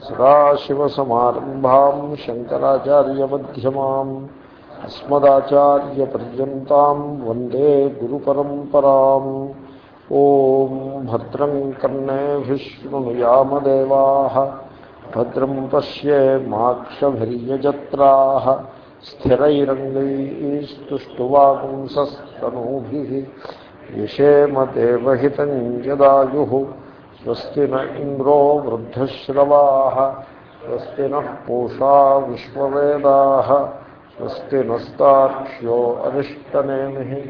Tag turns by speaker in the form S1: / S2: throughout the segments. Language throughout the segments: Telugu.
S1: سا شو سم شکراچاریہ مسداچار پہندے گروپرپرا کرنے بھیدرجاسوس میتھا స్వస్తి న ఇంద్రో వృద్ధశ్రవా స్వస్తి నః పూషా విశ్వవేదా స్వస్తి నస్తాక్ష్యో అరిష్టనేమి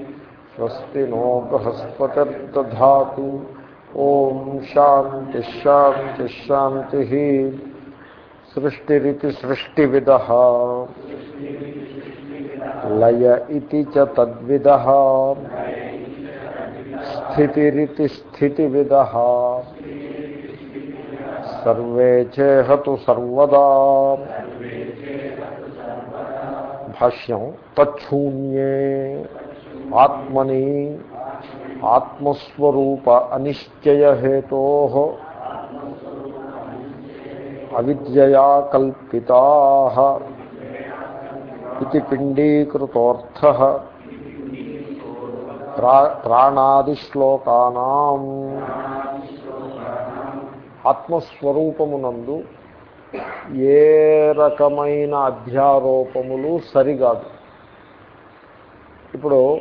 S1: స్వస్తి నో బృహస్పతిర్దా ఓం శాంతి శాంతి శాంతి సృష్టిరితి సృష్టివిద లయ ఇది చ తద్విద స్థితిరితి స్థితివిద సర్వే చేహతు సర్వదా భాష్యం తచ్చూన్యే ఆత్మని ఆత్మస్వరూప అనిశ్చయహేతో అవిద్యయా కల్పితా ఇది పిండీకృతోర్థ ప్రాణాదిశ్లోకానా ఆత్మస్వరూపమునందు ఏ రకమైన అధ్యారోపములు సరికాదు ఇప్పుడు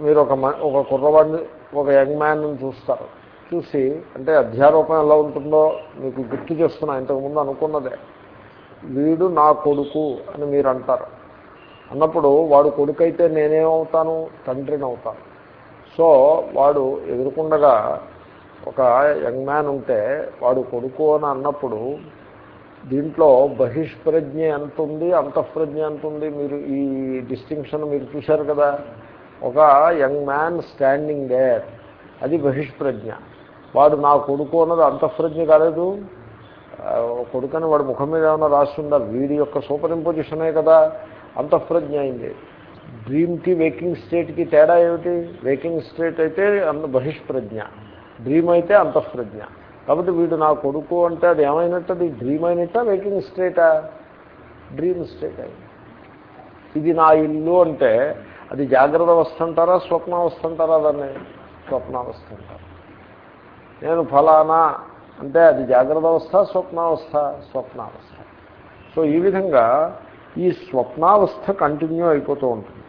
S1: మీరు ఒక ఒక కుర్రవాడిని ఒక యంగ్ మ్యాన్ని చూస్తారు. చూసి అంటే అధ్యారోపణ ఎలా ఉంటుందో మీకు గుర్తు చేస్తున్నా ఇంతకుముందు అనుకున్నదే. వీడు నా కొడుకు అని మీరు అంటారు. అన్నప్పుడు వాడు కొడుకైతే నేనేమవుతాను? తండ్రిని అవుతాను సో వాడు ఎదుర్కొండగా ఒక యంగ్ మ్యాన్ ఉంటే వాడు కొడుకు అని అన్నప్పుడు దీంట్లో బహిష్ప్రజ్ఞ ఎంత ఉంది అంతఃప్రజ్ఞ ఎంత ఉంది మీరు ఈ డిస్టింక్షన్ మీరు చూశారు కదా? ఒక యంగ్ మ్యాన్ స్టాండింగ్ దేర్. అది బహిష్ప్రజ్ఞ. వాడు నా కొడుకు అన్నది అంతఃప్రజ్ఞ కాలేదు. కొడుకని వాడు ముఖం మీద ఏమైనా రాస్తుందా వీడి యొక్క సూపర్ ఇంపోజిషనే కదా. అంతఃప్రజ్ఞ అయింది. డ్రీమ్కి వేకింగ్ స్టేట్కి తేడా ఏమిటి? వేకింగ్ స్టేట్ అయితే అంత బహిష్ప్రజ్ఞ. డ్రీమ్ అయితే అంతఃప్రజ్ఞ. కాబట్టి వీడు నా కొడుకు అంటే అది ఏమైనట్టు అది డ్రీమ్ అయినట్టా వేకింగ్ స్టేటా డ్రీమ్ స్టేట్ అయింది. ఇది నా ఇల్లు అంటే అది జాగ్రత్త అవస్థ అంటారా? స్వప్నావస్థ అంటారా? దాన్ని స్వప్నావస్థ అంటారు. నేను ఫలానా అంటే అది జాగ్రత్త అవస్థ స్వప్నావస్థ స్వప్నావస్థ సో ఈ విధంగా ఈ స్వప్నావస్థ కంటిన్యూ అయిపోతూ ఉంటుంది.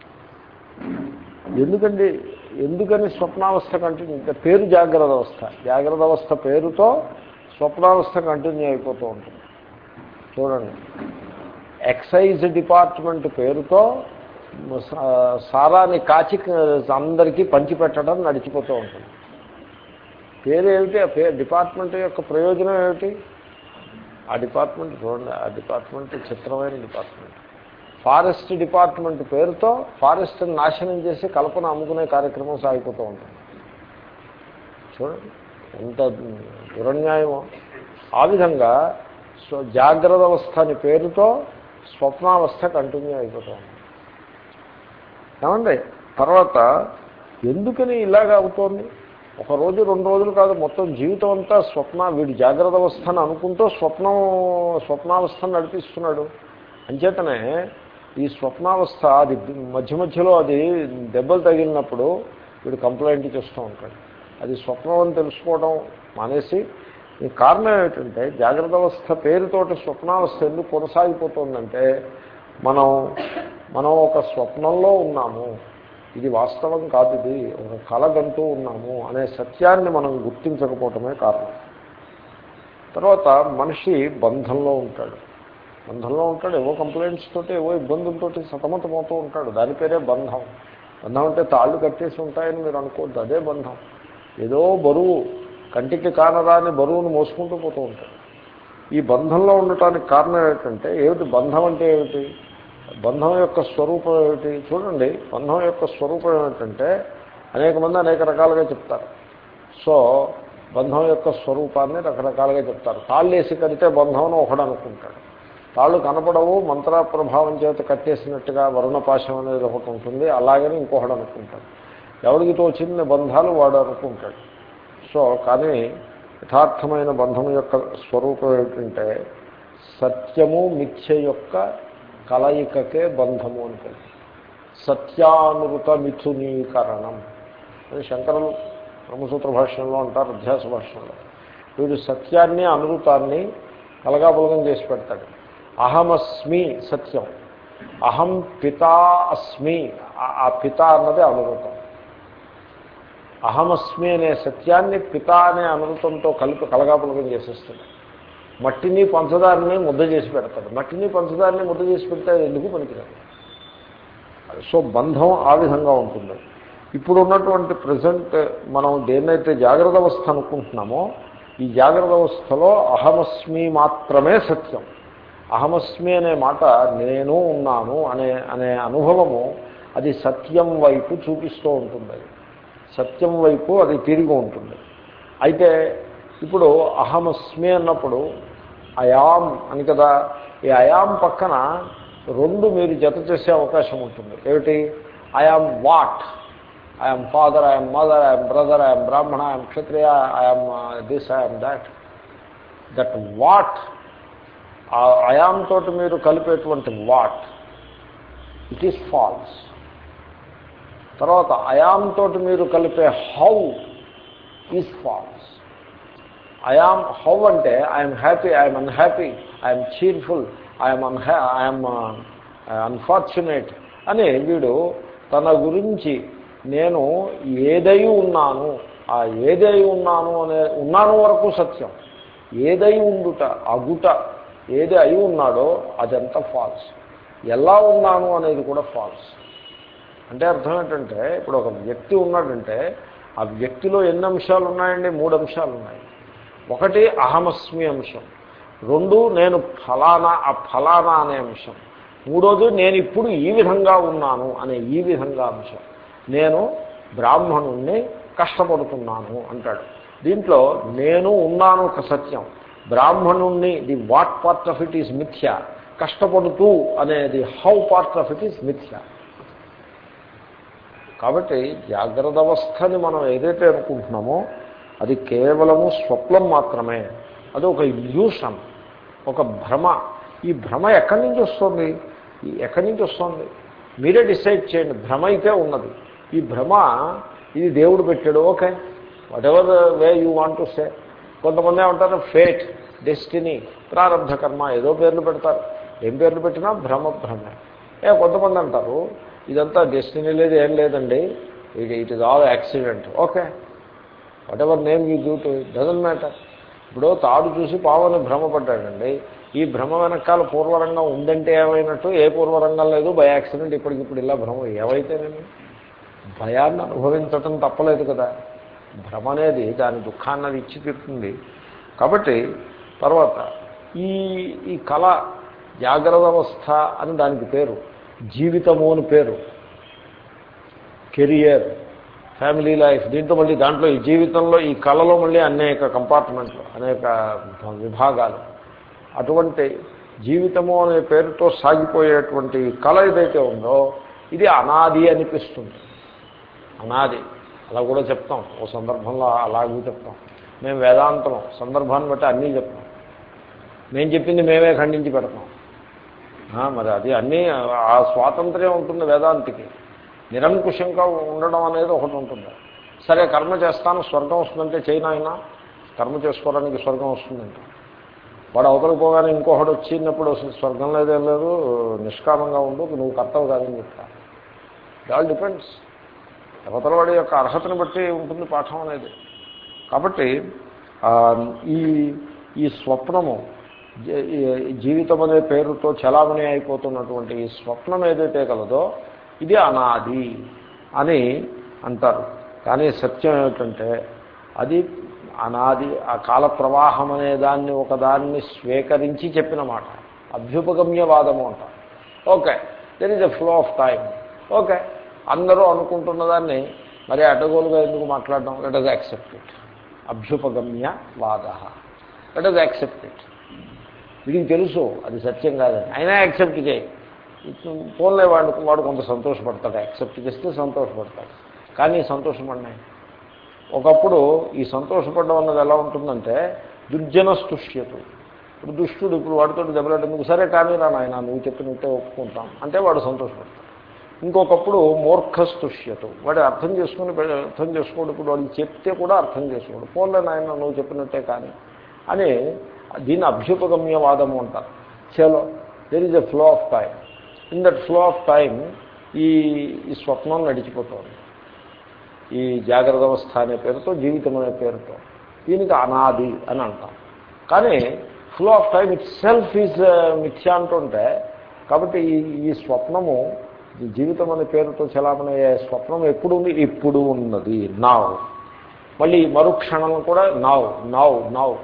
S1: ఎందుకండి? ఎందుకని స్వప్నావస్థ కంటిన్యూ పేరు జాగ్రత్త అవస్థ. జాగ్రత్త అవస్థ పేరుతో స్వప్నావస్థ కంటిన్యూ అయిపోతూ ఉంటుంది. చూడండి. ఎక్సైజ్ డిపార్ట్మెంట్ పేరుతో సారాన్ని కాచి అందరికీ పంచిపెట్టడం నడిచిపోతూ ఉంటుంది. పేరు ఏమిటి ఆ పేరు డిపార్ట్మెంట్ యొక్క ప్రయోజనం ఏమిటి? ఆ డిపార్ట్మెంట్ చూడండి. ఆ డిపార్ట్మెంట్ చిత్రమైన డిపార్ట్మెంట్. ఫారెస్ట్ డిపార్ట్మెంట్ పేరుతో ఫారెస్ట్ని నాశనం చేసి కల్పన అమ్ముకునే కార్యక్రమం సాగిపోతూ ఉంటుంది. చూడండి ఎంత దురన్యాయమో. ఆ విధంగా సో జాగ్రత్త అవస్థ అని పేరుతో స్వప్నావస్థ కంటిన్యూ అయిపోతూ ఉంటుంది. ఏమండి తర్వాత ఎందుకని ఇలాగ అవుతోంది? ఒక రోజు రెండు రోజులు కాదు మొత్తం జీవితం అంతా స్వప్న వీడి జాగ్రత్త అవస్థను అనుకుంటూ స్వప్నం స్వప్నావస్థను నడిపిస్తున్నాడు. అంచేతనే ఈ స్వప్నావస్థ అది మధ్య మధ్యలో అది దెబ్బలు తగిలినప్పుడు వీడు కంప్లైంట్ చేస్తూ ఉంటాడు. అది స్వప్నం అని తెలుసుకోవడం మానేసి ఈ కారణం ఏమిటంటే జాగ్రత్త అవస్థ పేరుతోటి స్వప్నావస్థ ఎందుకు కొనసాగిపోతుందంటే మనం మనం ఒక స్వప్నంలో ఉన్నాము. ఇది వాస్తవం కాదు ఇది. ఒక కలగంటూ ఉన్నాము అనే సత్యాన్ని మనం గుర్తించకపోవటమే కారణం. తర్వాత మనిషి బంధంలో ఉంటాడు. బంధంలో ఉంటాడు ఏవో కంప్లైంట్స్ తోటి ఏవో ఇబ్బందులతో సతమతమవుతూ ఉంటాడు. దాని పేరే బంధం. బంధం అంటే తాళ్ళు కట్టేసి ఉంటాయని మీరు అనుకోవద్దు అదే బంధం. ఏదో బరువు కంటికి కానరాని బరువును మోసుకుంటూ పోతూ ఉంటాడు. ఈ బంధంలో ఉండటానికి కారణం ఏమిటంటే ఏమిటి బంధం అంటే ఏమిటి? బంధం యొక్క స్వరూపం ఏమిటి? చూడండి బంధం యొక్క స్వరూపం ఏమిటంటే అనేక మంది అనేక రకాలుగా చెప్తారు. సో బంధం యొక్క స్వరూపాన్ని రకరకాలుగా చెప్తారు. తాళ్ళు వేసి కడితే బంధం అని ఒకడు అనుకుంటాడు. తాళ్ళు కనపడవు మంత్ర ప్రభావం చేత కట్టేసినట్టుగా వరుణపాశం అనేది ఒకటి ఉంటుంది అలాగని ఇంకొకడు అనుకుంటాడు. ఎవరికి తోచిన బంధాలు వాడు అనుకుంటాడు. సో కానీ యథార్థమైన బంధం యొక్క స్వరూపం ఏమిటంటే సత్యము మిథ్య యొక్క కలయికకే బంధము అని పేరు. మిథునీకరణం. అని శంకరులు బ్రహ్మసూత్ర భాష్యంలో అంటారు అధ్యాస భాష్యంలో. వీడు సత్యాన్ని అనృతాన్ని కలగాబలగం చేసి పెడతాడు. అహమస్మి సత్యం. అహం పితా అస్మి. ఆ పిత అన్నది అనృతం అహమస్మి అనే సత్యాన్ని పిత అనే అనృతంతో కలిపి కలగాపులకం చేసేస్తుంది. మట్టిని పంచదారిని ముద్ద చేసి పెడతాడు. మట్టిని పంచదారిని ముద్ద చేసి పెడితే ఎందుకు పనికిరాదు? సో బంధం ఆ విధంగా ఉంటుంది. ఇప్పుడు ఉన్నటువంటి ప్రజెంట్ మనం దేన్నైతే జాగ్రత్త అవస్థ అనుకుంటున్నామో ఈ జాగ్రత్త అవస్థలో అహమస్మి మాత్రమే సత్యం. అహమస్మి అనే మాట నేను ఉన్నాను అనే అనే అనుభవము అది సత్యం వైపు చూపిస్తూ ఉంటుంది. సత్యం వైపు అది తిరిగి ఉంటుంది. అయితే ఇప్పుడు అహమస్మి అన్నప్పుడు అయాం అని కదా ఈ అయాం పక్కన రెండు మీరు జత చేసే అవకాశం ఉంటుంది. ఏమిటి? I am what I am father I am mother I am brother I am Brahmin I am Kshatriya I am this I am that that what I am తోటి మీరు కలిపేటువంటి వాట్? ఇట్ ఈస్ ఫాల్స్ తర్వాత అయాం తోటి మీరు కలిపే how is false I am how అంటే I am happy I am unhappy I am cheerful I am unhappy I am unfortunate అని వీడు తన గురించి నేను ఏదై ఉన్నాను ఆ ఏదై ఉన్నాను అనే ఉన్నాను వరకు సత్యం. ఏదై ఉండుట అగుట ఏది అయి ఉన్నాడో అదంతా ఫాల్స్ ఎలా ఉన్నాను అనేది కూడా ఫాల్స్ అంటే అర్థం ఏంటంటే ఇప్పుడు ఒక వ్యక్తి ఉన్నాడంటే ఆ వ్యక్తిలో ఎన్ని అంశాలు ఉన్నాయండి? మూడు అంశాలు ఉన్నాయి. ఒకటి అహమస్మి అంశం. రెండు నేను ఫలానా ఆ ఫలానా అనే అంశం. మూడోది నేను ఇప్పుడు ఈ విధంగా ఉన్నాను అనే ఈ విధంగా అంశం. నేను బ్రాహ్మణుణ్ణి కష్టపడుతున్నాను అంటాడు. దీంట్లో నేను ఉన్నాను ఒక సత్యం. బ్రాహ్మణుణ్ణి the what part of it is మిథ్య కష్టపడుతూ అనేది how part of it is మిథ్య కాబట్టి జాగ్రత్త అవస్థని మనం ఏదైతే అనుకుంటున్నామో అది కేవలము స్వప్నం మాత్రమే. అది ఒక ఇల్యూషన్ ఒక భ్రమ. ఈ భ్రమ ఎక్కడి నుంచి వస్తుంది? ఎక్కడి నుంచి వస్తుంది? మీరే డిసైడ్ చేయండి. భ్రమ అయితే ఉన్నది. ఈ భ్రమ ఇది దేవుడు పెట్టాడు okay. Whatever way you want to say కొంతమంది ఏమంటారు ఫేట్ డెస్టినీ ప్రారంభ కర్మ ఏదో పేర్లు పెడతారు. ఏం పేర్లు పెట్టినా భ్రమ భ్రమే. ఏ కొంతమంది అంటారు ఇదంతా డెస్టినీ లేదు ఏం లేదండి. ఇది it is all accident. Okay. Whatever name you do to doesn't matter ఇప్పుడు తాడు చూసి పావుని భ్రమపడ్డాడండి. ఈ భ్రమ వెనకాల పూర్వరంగం ఉందంటే ఏమైనట్టు ఏ పూర్వరంగం లేదు బై యాక్సిడెంట్ ఇప్పటికిప్పుడు ఇలా భ్రమ. ఏవైతేనేమి భయాన్ని అనుభవించటం తప్పలేదు కదా. భ్రమ అనేది దాని దుఃఖాన్ని ఇచ్చి తీరుతుంది. కాబట్టి తర్వాత ఈ ఈ కళ జాగ్రత్త అవస్థ అని దానికి పేరు. జీవితము అని పేరు. కెరియర్ ఫ్యామిలీ లైఫ్ దీంతో మళ్ళీ దాంట్లో ఈ జీవితంలో ఈ కళలో మళ్ళీ అనేక కంపార్ట్మెంట్లు అనేక విభాగాలు. అటువంటి జీవితము అనే పేరుతో సాగిపోయేటువంటి కళ ఏదైతే ఉందో ఇది అనాది అనిపిస్తుంది. అనాది. అలా కూడా చెప్తాం. ఓ సందర్భంలో అలాగే చెప్తాం. మేము వేదాంతం సందర్భాన్ని బట్టి అన్నీ చెప్తాం. మేము చెప్పింది మేమే ఖండించి పెడతాం. మరి అది అన్నీ ఆ స్వాతంత్ర్యం ఉంటుంది వేదాంతికి. నిరంకుశంగా ఉండడం అనేది ఒకటి ఉంటుంది. సరే కర్మ చేస్తాను స్వర్గం వస్తుందంటే చైనా అయినా? కర్మ చేసుకోవడానికి స్వర్గం వస్తుందంట. వాడు అవతలకు పోగానే ఇంకొకటి వచ్చినప్పుడు స్వర్గం లేదేం లేదు నిష్కామంగా ఉండు నువ్వు కర్తవు కాదని చెప్తా ఆల్ డిపెండ్స్ అవతల వాడి యొక్క అర్హతను బట్టి ఉంటుంది పాఠం అనేది. కాబట్టి ఈ ఈ స్వప్నము జీవితం అనే పేరుతో చలామణి అయిపోతున్నటువంటి ఈ స్వప్నం ఏదైతే కలదో ఇది అనాది అని అంటారు. కానీ సత్యం ఏమిటంటే అది అనాది ఆ కాల ప్రవాహం అనే దాన్ని ఒకదాన్ని స్వీకరించి చెప్పిన మాట. అభ్యుపగమ్యవాదము అంట okay there is a flow of time okay అందరూ అనుకుంటున్న దాన్ని మరి అటగోలుగా ఎందుకు మాట్లాడడం? లెట్ ఇస్ యాక్సెప్ట్ ఇట్ అభ్యుపగమ్య వాద. లెట్ ఇస్ యాక్సెప్ట్ ఇట్ వీడికి తెలుసు అది సత్యం కాదని. అయినా యాక్సెప్ట్ చేయి. ఫోన్లే వాడు వాడు కొంత సంతోషపడతాడు. యాక్సెప్ట్ చేస్తే సంతోషపడతాడు. కానీ సంతోషపడినాయి ఒకప్పుడు ఈ సంతోషపడడం అన్నది ఎలా ఉంటుందంటే దుర్జన స్తుష్యతు. ఇప్పుడు దుష్టుడు ఇప్పుడు వాడితో దెబ్బలాటేందుకు సరే కానీ రా నాయన నువ్వు చెప్పినట్టే ఒప్పుకుంటాం. అంటే వాడు సంతోషపడతాడు. ఇంకొకప్పుడు మూర్ఖస్తుష్యతు. వాడు అర్థం చేసుకుని అర్థం చేసుకోడు. ఇప్పుడు వాడికి చెప్తే కూడా అర్థం చేసుకోడు. పోన్లే నాయన నువ్వు చెప్పినట్టే కానీ. అని దీన్ని అభ్యుపగమ్యవాదము అంటారు. చలో there is a flow of time in that flow of time ఈ ఈ స్వప్నం నడిచిపోతుంది. ఈ జాగ్రత్త అవస్థ అనే పేరుతో జీవితం అనే పేరుతో. దీనికి అనాది అని అంటాం. కానీ flow of time itself is మిథ్యా అంటుంటే కాబట్టి ఈ ఈ స్వప్నము జీవితం అనే పేరుతో చలామణయ్యే స్వప్నం ఎప్పుడు ఉంది ఇప్పుడు ఉన్నది. నావ్ మళ్ళీ మరుక్షణం కూడా నావ్ నావ్ నావ్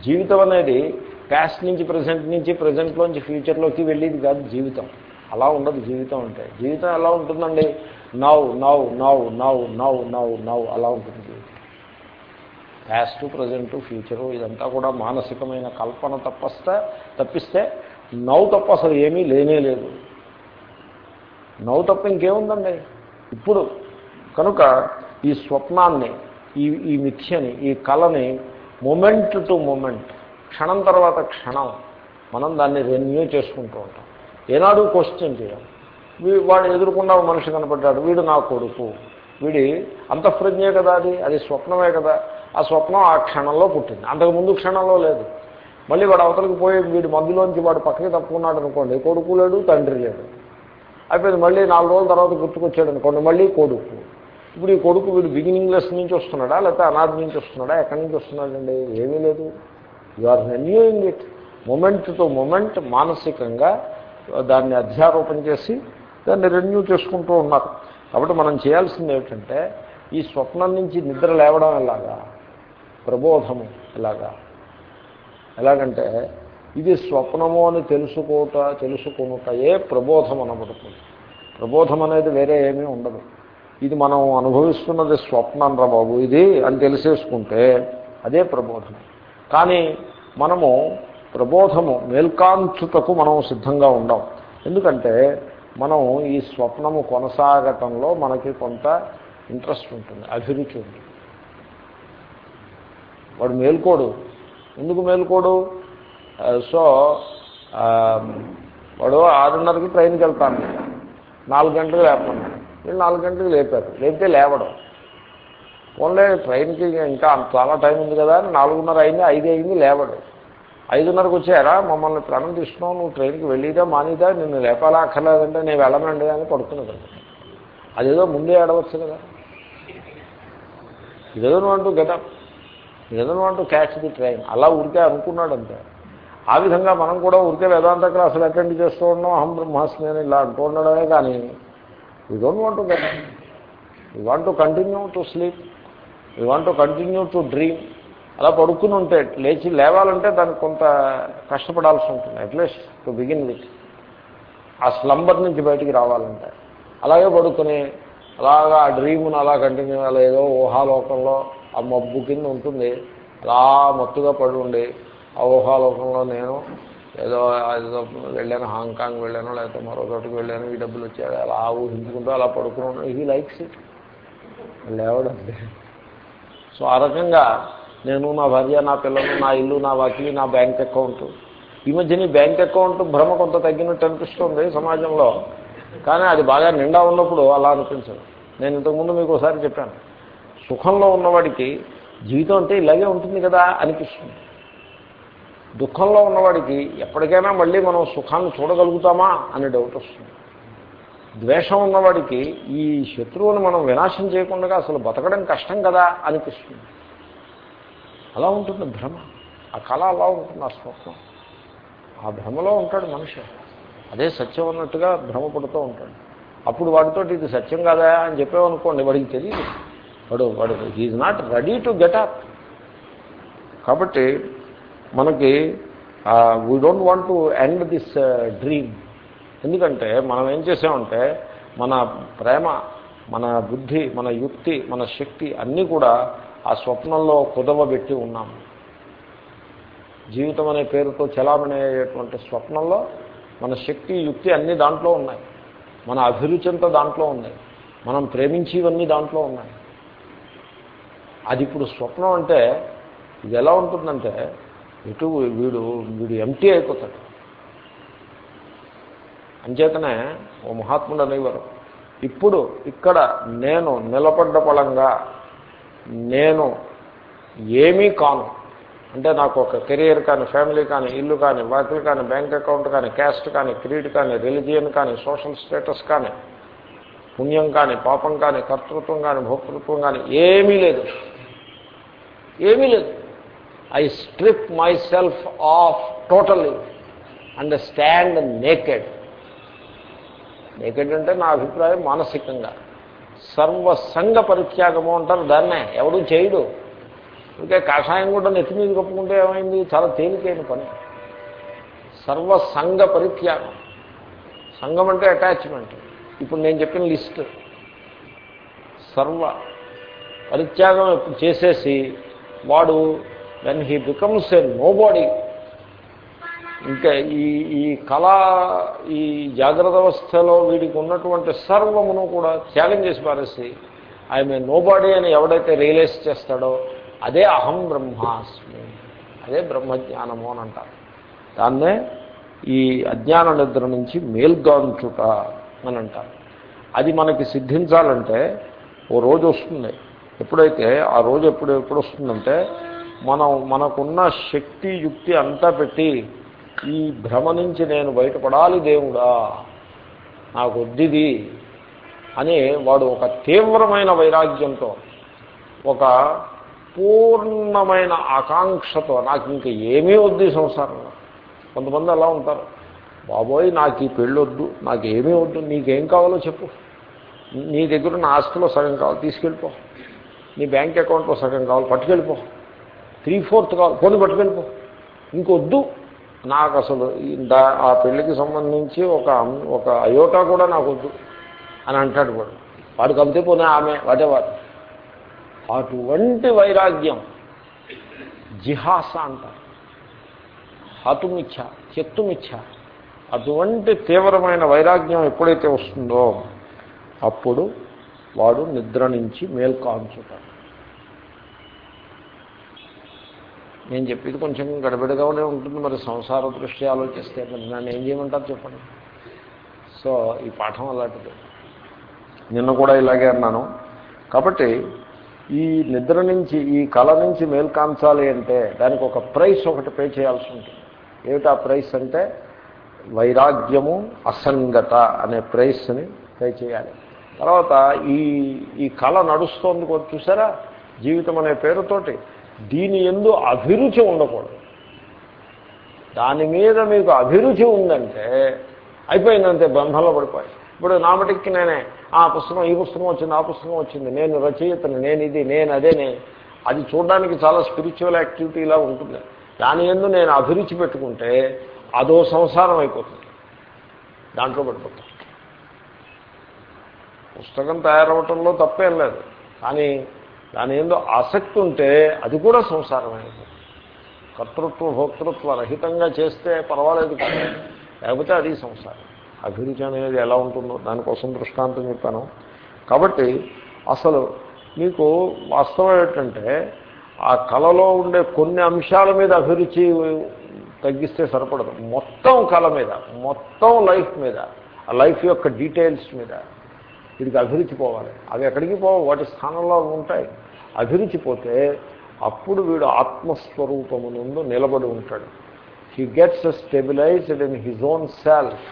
S1: జీవితం అనేది ప్యాస్ట్ నుంచి ప్రజెంట్ నుంచి ప్రజెంట్లోంచి ఫ్యూచర్లోకి వెళ్ళేది కాదు జీవితం. అలా ఉండదు జీవితం అంటే. జీవితం ఎలా ఉంటుందండి? Now now now now now now now అలా ఉంటుంది. జీవితం ప్యాస్ట్ ప్రజెంట్ ఫ్యూచరు ఇదంతా కూడా మానసికమైన కల్పన తప్పస్తే తప్పిస్తే నవ్వు తప్ప అసలు ఏమీ లేనే లేదు. నవ్వు తప్ప ఇంకేముందండి? ఇప్పుడు కనుక ఈ స్వప్నాన్ని ఈ ఈ మిథ్యని ఈ కళని మూమెంట్ టు మూమెంట్ క్షణం తర్వాత క్షణం మనం దాన్ని రెన్యూ చేసుకుంటూ ఉంటాం. ఏనాడు క్వశ్చన్ చేయం. వీ- వాడు ఎదురుకుండా మనిషి కనపడ్డాడు వీడు నా కొడుకు. వీడి అంతఃప్రజ్ఞే కదా అది? అది స్వప్నమే కదా? ఆ స్వప్నం ఆ క్షణంలో పుట్టింది. అంతకుముందు క్షణంలో లేదు. మళ్ళీ వాడు అవతలకి పోయి వీడి మధ్యలోంచి వాడు పక్కకి తప్పుకున్నాడు అనుకోండి కొడుకు లేడు తండ్రి లేడు. అయిపోయింది. మళ్ళీ నాలుగు రోజుల తర్వాత గుర్తుకొచ్చాడు అనుకోండి మళ్ళీ కొడుకు ఇప్పుడు ఈ కొడుకు వీడు బిగినింగ్ లెస్ నుంచి వస్తున్నాడా లేకపోతే అనాథ నుంచి వస్తున్నాడా ఎక్కడి నుంచి వస్తున్నాడండి? ఏమీ లేదు. యు ఆర్ రెన్యూయింగ్ ఇట్ మొమెంట్తో మొమెంట్ మానసికంగా దాన్ని అధ్యారోపణ చేసి దాన్ని రెన్యూ చేసుకుంటూ ఉన్నారు. కాబట్టి మనం చేయాల్సింది ఏమిటంటే ఈ స్వప్నం నుంచి నిద్ర లేవడం ఎలాగా? ప్రబోధము ఎలాగా? ఎలాగంటే ఇది స్వప్నము అని తెలుసుకోట తెలుసుకునుటయే ప్రబోధం అనబడుతుంది ప్రబోధం అనేది వేరే ఏమీ ఉండదు. ఇది మనం అనుభవిస్తున్నది స్వప్నం రా బాబు ఇది అని తెలిసేసుకుంటే అదే ప్రబోధం. కానీ మనము ప్రబోధము మేల్కాంచుటకు మనం సిద్ధంగా ఉండం. ఎందుకంటే మనం ఈ స్వప్నము కొనసాగటంలో మనకి కొంత ఇంట్రెస్ట్ ఉంటుంది అభిరుచి ఉంటుంది. వాడు మేల్కోడు. ఎందుకు మేల్కోడు? సో వాడు ఆరున్నరకి ట్రైన్కి వెళ్తాను. నాలుగు గంటలకు లేపమన్నాడు వీళ్ళు నాలుగు గంటలకు లేపారు. లేపితే లేవడం. ఓన్లీ ట్రైన్కి ఇంకా చాలా టైం ఉంది కదా నాలుగున్నర అయింది ఐదు అయింది లేవడు. ఐదున్నరకు వచ్చారా? మమ్మల్ని ప్రాణం తీసుకున్నావు నువ్వు ట్రైన్కి వెళ్ళిదా మానిదా నిన్ను లేపాలా అక్కర్లేదంటే నేను వెళ్ళనండి అని పడుతున్నది అదేదో ముందే ఆడవచ్చు కదా. ఇదేదో అంటూ గెటప్. ఏదైనా అంటూ క్యాచ్ ది ట్రైన్. అలా ఊరికే అనుకున్నాడు అంతే ఆ విధంగా మనం కూడా ఊరికే వేదాంత క్లాసులు అటెండ్ చేస్తూ ఉన్నాం అహం బ్రహ్మాస్మి అని ఇలా అంటూ ఉండడమే కానీ we don't want to get we want to continue to sleep we want to continue to dream అలా పడుకుని ఉంటే లేచి లేవాలంటే దానికి కొంత కష్టపడాల్సి ఉంటుంది at least to begin with ఆ స్లంబర్ నుంచి బయటికి రావాలంటే. అలాగే పడుకుని అలాగా ఆ డ్రీమ్ను అలా కంటిన్యూ అలా ఏదో ఊహాలోకంలో ఆ మబ్బు కింద ఉంటుంది అలా మత్తుగా పడి ఉండి ఆ ఊహాలోకంలో నేను ఏదో ఏదో వెళ్ళాను హాంకాంగ్ వెళ్ళాను లేకపోతే మరో చోటుకి వెళ్ళాను ఈ డబ్బులు వచ్చాడు అలా ఊహించుకుంటూ అలా పడుకున్నాను. హీ లైక్స్ ఇట్ లేవడండి సో ఆ రకంగా నేను నా భార్య నా పిల్లలు నా ఇల్లు నా వాకిలి నా బ్యాంక్ అకౌంట్. ఈ మధ్య నీ బ్యాంక్ అకౌంట్ భ్రమ కొంత తగ్గినట్టు అనిపిస్తుంది సమాజంలో. కానీ అది బాగా నిండా ఉన్నప్పుడు అలా అనిపించదు. నేను ఇంతకుముందు మీకు ఒకసారి చెప్పాను. సుఖంలో ఉన్నవాడికి జీవితం అంటే ఇలాగే ఉంటుంది కదా అనిపిస్తుంది. దుఃఖంలో ఉన్నవాడికి ఎప్పటికైనా మళ్ళీ మనం సుఖాన్ని చూడగలుగుతామా అనే డౌట్ వస్తుంది. ద్వేషం ఉన్నవాడికి ఈ శత్రువును మనం వినాశం చేయకుండా అసలు బతకడం కష్టం కదా అనిపిస్తుంది. అలా ఉంటుంది భ్రమ. ఆ కళ అలా ఉంటుంది ఆ స్వప్నం. ఆ భ్రమలో ఉంటాడు మనిషి. అదే సత్యం అన్నట్టుగా భ్రమపడుతూ ఉంటాడు. అప్పుడు వాడితో ఇది సత్యం కాదా అని చెప్పేవనుకోండి వాడికి తెలియదు వాడు వాడు he's not ready to get up కాబట్టి మనకి we don't want to end this dream ఎందుకంటే మనం ఏం చేసామంటే మన ప్రేమ మన బుద్ధి మన యుక్తి మన శక్తి అన్నీ కూడా ఆ స్వప్నంలో కుదవబెట్టి ఉన్నాము జీవితం అనే పేరుతో చలామణయ్యేటువంటి స్వప్నంలో మన శక్తి యుక్తి అన్నీ దాంట్లో ఉన్నాయి. మన అభిరుచి అంతా దాంట్లో ఉన్నాయి. మనం ప్రేమించేవన్నీ దాంట్లో ఉన్నాయి. అది ఇప్పుడు స్వప్నం అంటే ఇది ఎలా ఉంటుందంటే ఇటు వీడు వీడు ఎంటీ అయిపోతాడు. అంచేతనే ఓ మహాత్ముడు అనేవారు ఇప్పుడు ఇక్కడ నేను నిలబడ్డ పడంగా నేను ఏమీ కాను. అంటే నాకు ఒక కెరియర్ కానీ ఫ్యామిలీ కానీ ఇల్లు కానీ వాకిల్ కానీ బ్యాంక్ అకౌంట్ కానీ క్యాస్ట్ కానీ క్రీడ్ కానీ రిలిజియన్ కానీ సోషల్ స్టేటస్ కానీ పుణ్యం కానీ పాపం కానీ కర్తృత్వం కానీ భోక్తృత్వం కానీ ఏమీ లేదు. ఏమీ లేదు. I strip myself off totally and stand naked naked అంటే నా అభిప్రాయం మానసికంగా. సర్వసంగ పరిత్యాగము అంటారు దాన్నే ఎవడు చేయడు. ఇంకా కాషాయం కూడా నెత్తి మీద కప్పుకుంటే ఏమైంది? చాలా తేలికైన పని. సర్వసంగ పరిత్యాగం. సంఘం అంటే అటాచ్మెంట్ ఇప్పుడు నేను చెప్పిన లిస్ట్. సర్వ పరిత్యాగం చేసేసి వాడు then he becomes a nobody ఇంకా ఈ ఈ కళ ఈ జాగ్రత్త అవస్థలో వీడికి ఉన్నటువంటి సర్వమును కూడా త్యాగం చేసి పారేసి ఆమె నో బాడీ అని ఎవడైతే రియలైజ్ చేస్తాడో అదే అహం బ్రహ్మాస్మి. అదే బ్రహ్మజ్ఞానము అని అంటారు. దాన్నే ఈ అజ్ఞాన నిద్ర నుంచి మేల్గాంచుట అని అంటారు. అది మనకి సిద్ధించాలంటే ఓ రోజు వస్తుంది. ఎప్పుడైతే ఆ రోజు ఎప్పుడు ఎప్పుడు వస్తుందంటే మనం మనకున్న శక్తి యుక్తి అంతా పెట్టి ఈ భ్రమ నుంచి నేను బయటపడాలి దేవుడా నాకు వద్దిది అని వాడు ఒక తీవ్రమైన వైరాగ్యంతో ఒక పూర్ణమైన ఆకాంక్షతో నాకు ఇంక ఏమీ వద్దు సంసారంలో. కొంతమంది అలా ఉంటారు. బాబోయ్ నాకు ఈ పెళ్ళి వద్దు నాకు ఏమీ వద్దు నీకేం కావాలో చెప్పు. నీ దగ్గర నా ఆస్తిలో సగం కావాలి తీసుకెళ్ళిపో. నీ బ్యాంక్ అకౌంట్లో సగం కావాలి పట్టుకెళ్ళిపో. త్రీ ఫోర్త్ కావాలి పోనీ పట్టుకెళ్ళిపో ఇంకొద్దు. నాకు అసలు ఆ పెళ్ళికి సంబంధించి ఒక ఒక అయోటా కూడా నాకు వద్దు అని అంటాడు వాడు. వాడికి అమ్మితే పోనీ ఆమె వాటెవర్. అటువంటి వైరాగ్యం జిహాస అంటారు. హతుమిచ్చ చెత్తుమిచ్చ. అటువంటి తీవ్రమైన వైరాగ్యం ఎప్పుడైతే వస్తుందో అప్పుడు వాడు నిద్ర నుంచి మేల్కాంచుతాడు. నేను చెప్పేది కొంచెం గడబిడగానే ఉంటుంది మరి సంసార దృష్టి ఆలోచిస్తే మరి నన్ను ఏం చేయమంటారు చెప్పండి? సో ఈ పాఠం అలాంటిది. నిన్న కూడా ఇలాగే అన్నాను. కాబట్టి ఈ నిద్ర నుంచి ఈ కళ నుంచి మేల్కాంచాలి అంటే దానికి ఒక ప్రైస్ ఒకటి పే చేయాల్సి ఉంటుంది. ఏమిటి ఆ ప్రైస్ అంటే వైరాగ్యము అసంగత అనే ప్రైస్ని పే చేయాలి. తర్వాత ఈ ఈ కళ నడుస్తోంది కొంచెం చూసారా? జీవితం అనే పేరుతోటి. దీని ఎందు అభిరుచి ఉండకూడదు. దాని మీద మీకు అభిరుచి ఉందంటే అయిపోయిందంటే బంధంలో పడిపోయి ఇప్పుడు నామటికి నేనే ఆ పుస్తకం ఈ పుస్తకం వచ్చింది ఆ పుస్తకం వచ్చింది నేను రచయితను నేను ఇది నేను అదేనే అది చూడడానికి చాలా స్పిరిచువల్ యాక్టివిటీలా ఉంటుంది. దాని ఎందు నేను అభిరుచి పెట్టుకుంటే అదో సంసారం అయిపోతుంది. దాంట్లో పడిపోతాం. పుస్తకం తయారవటంలో తప్పేం లేదు. కానీ దాని ఏందో ఆసక్తి ఉంటే అది కూడా సంసారమే కర్తృత్వ భోక్తృత్వ రహితంగా చేస్తే పర్వాలేదు కానీ లేకపోతే అది సంసారం. అభిరుచి అనేది ఎలా ఉంటుందో దానికోసం దృష్టాంతం చెప్పాను. కాబట్టి అసలు మీకు వాస్తవం ఏంటంటే ఆ కళలో ఉండే కొన్ని అంశాల మీద అభిరుచి తగ్గిస్తే సరిపడదు. మొత్తం కళ మీద మొత్తం లైఫ్ మీద ఆ లైఫ్ యొక్క డీటెయిల్స్ మీద వీడికి అభిరుచి పోవాలి. అవి ఎక్కడికి పోవు వాటి స్థానంలో ఉంటాయి. అభిరుచి పోతే అప్పుడు వీడు ఆత్మస్వరూపము నుండి నిలబడి ఉంటాడు. He gets stabilized in his own self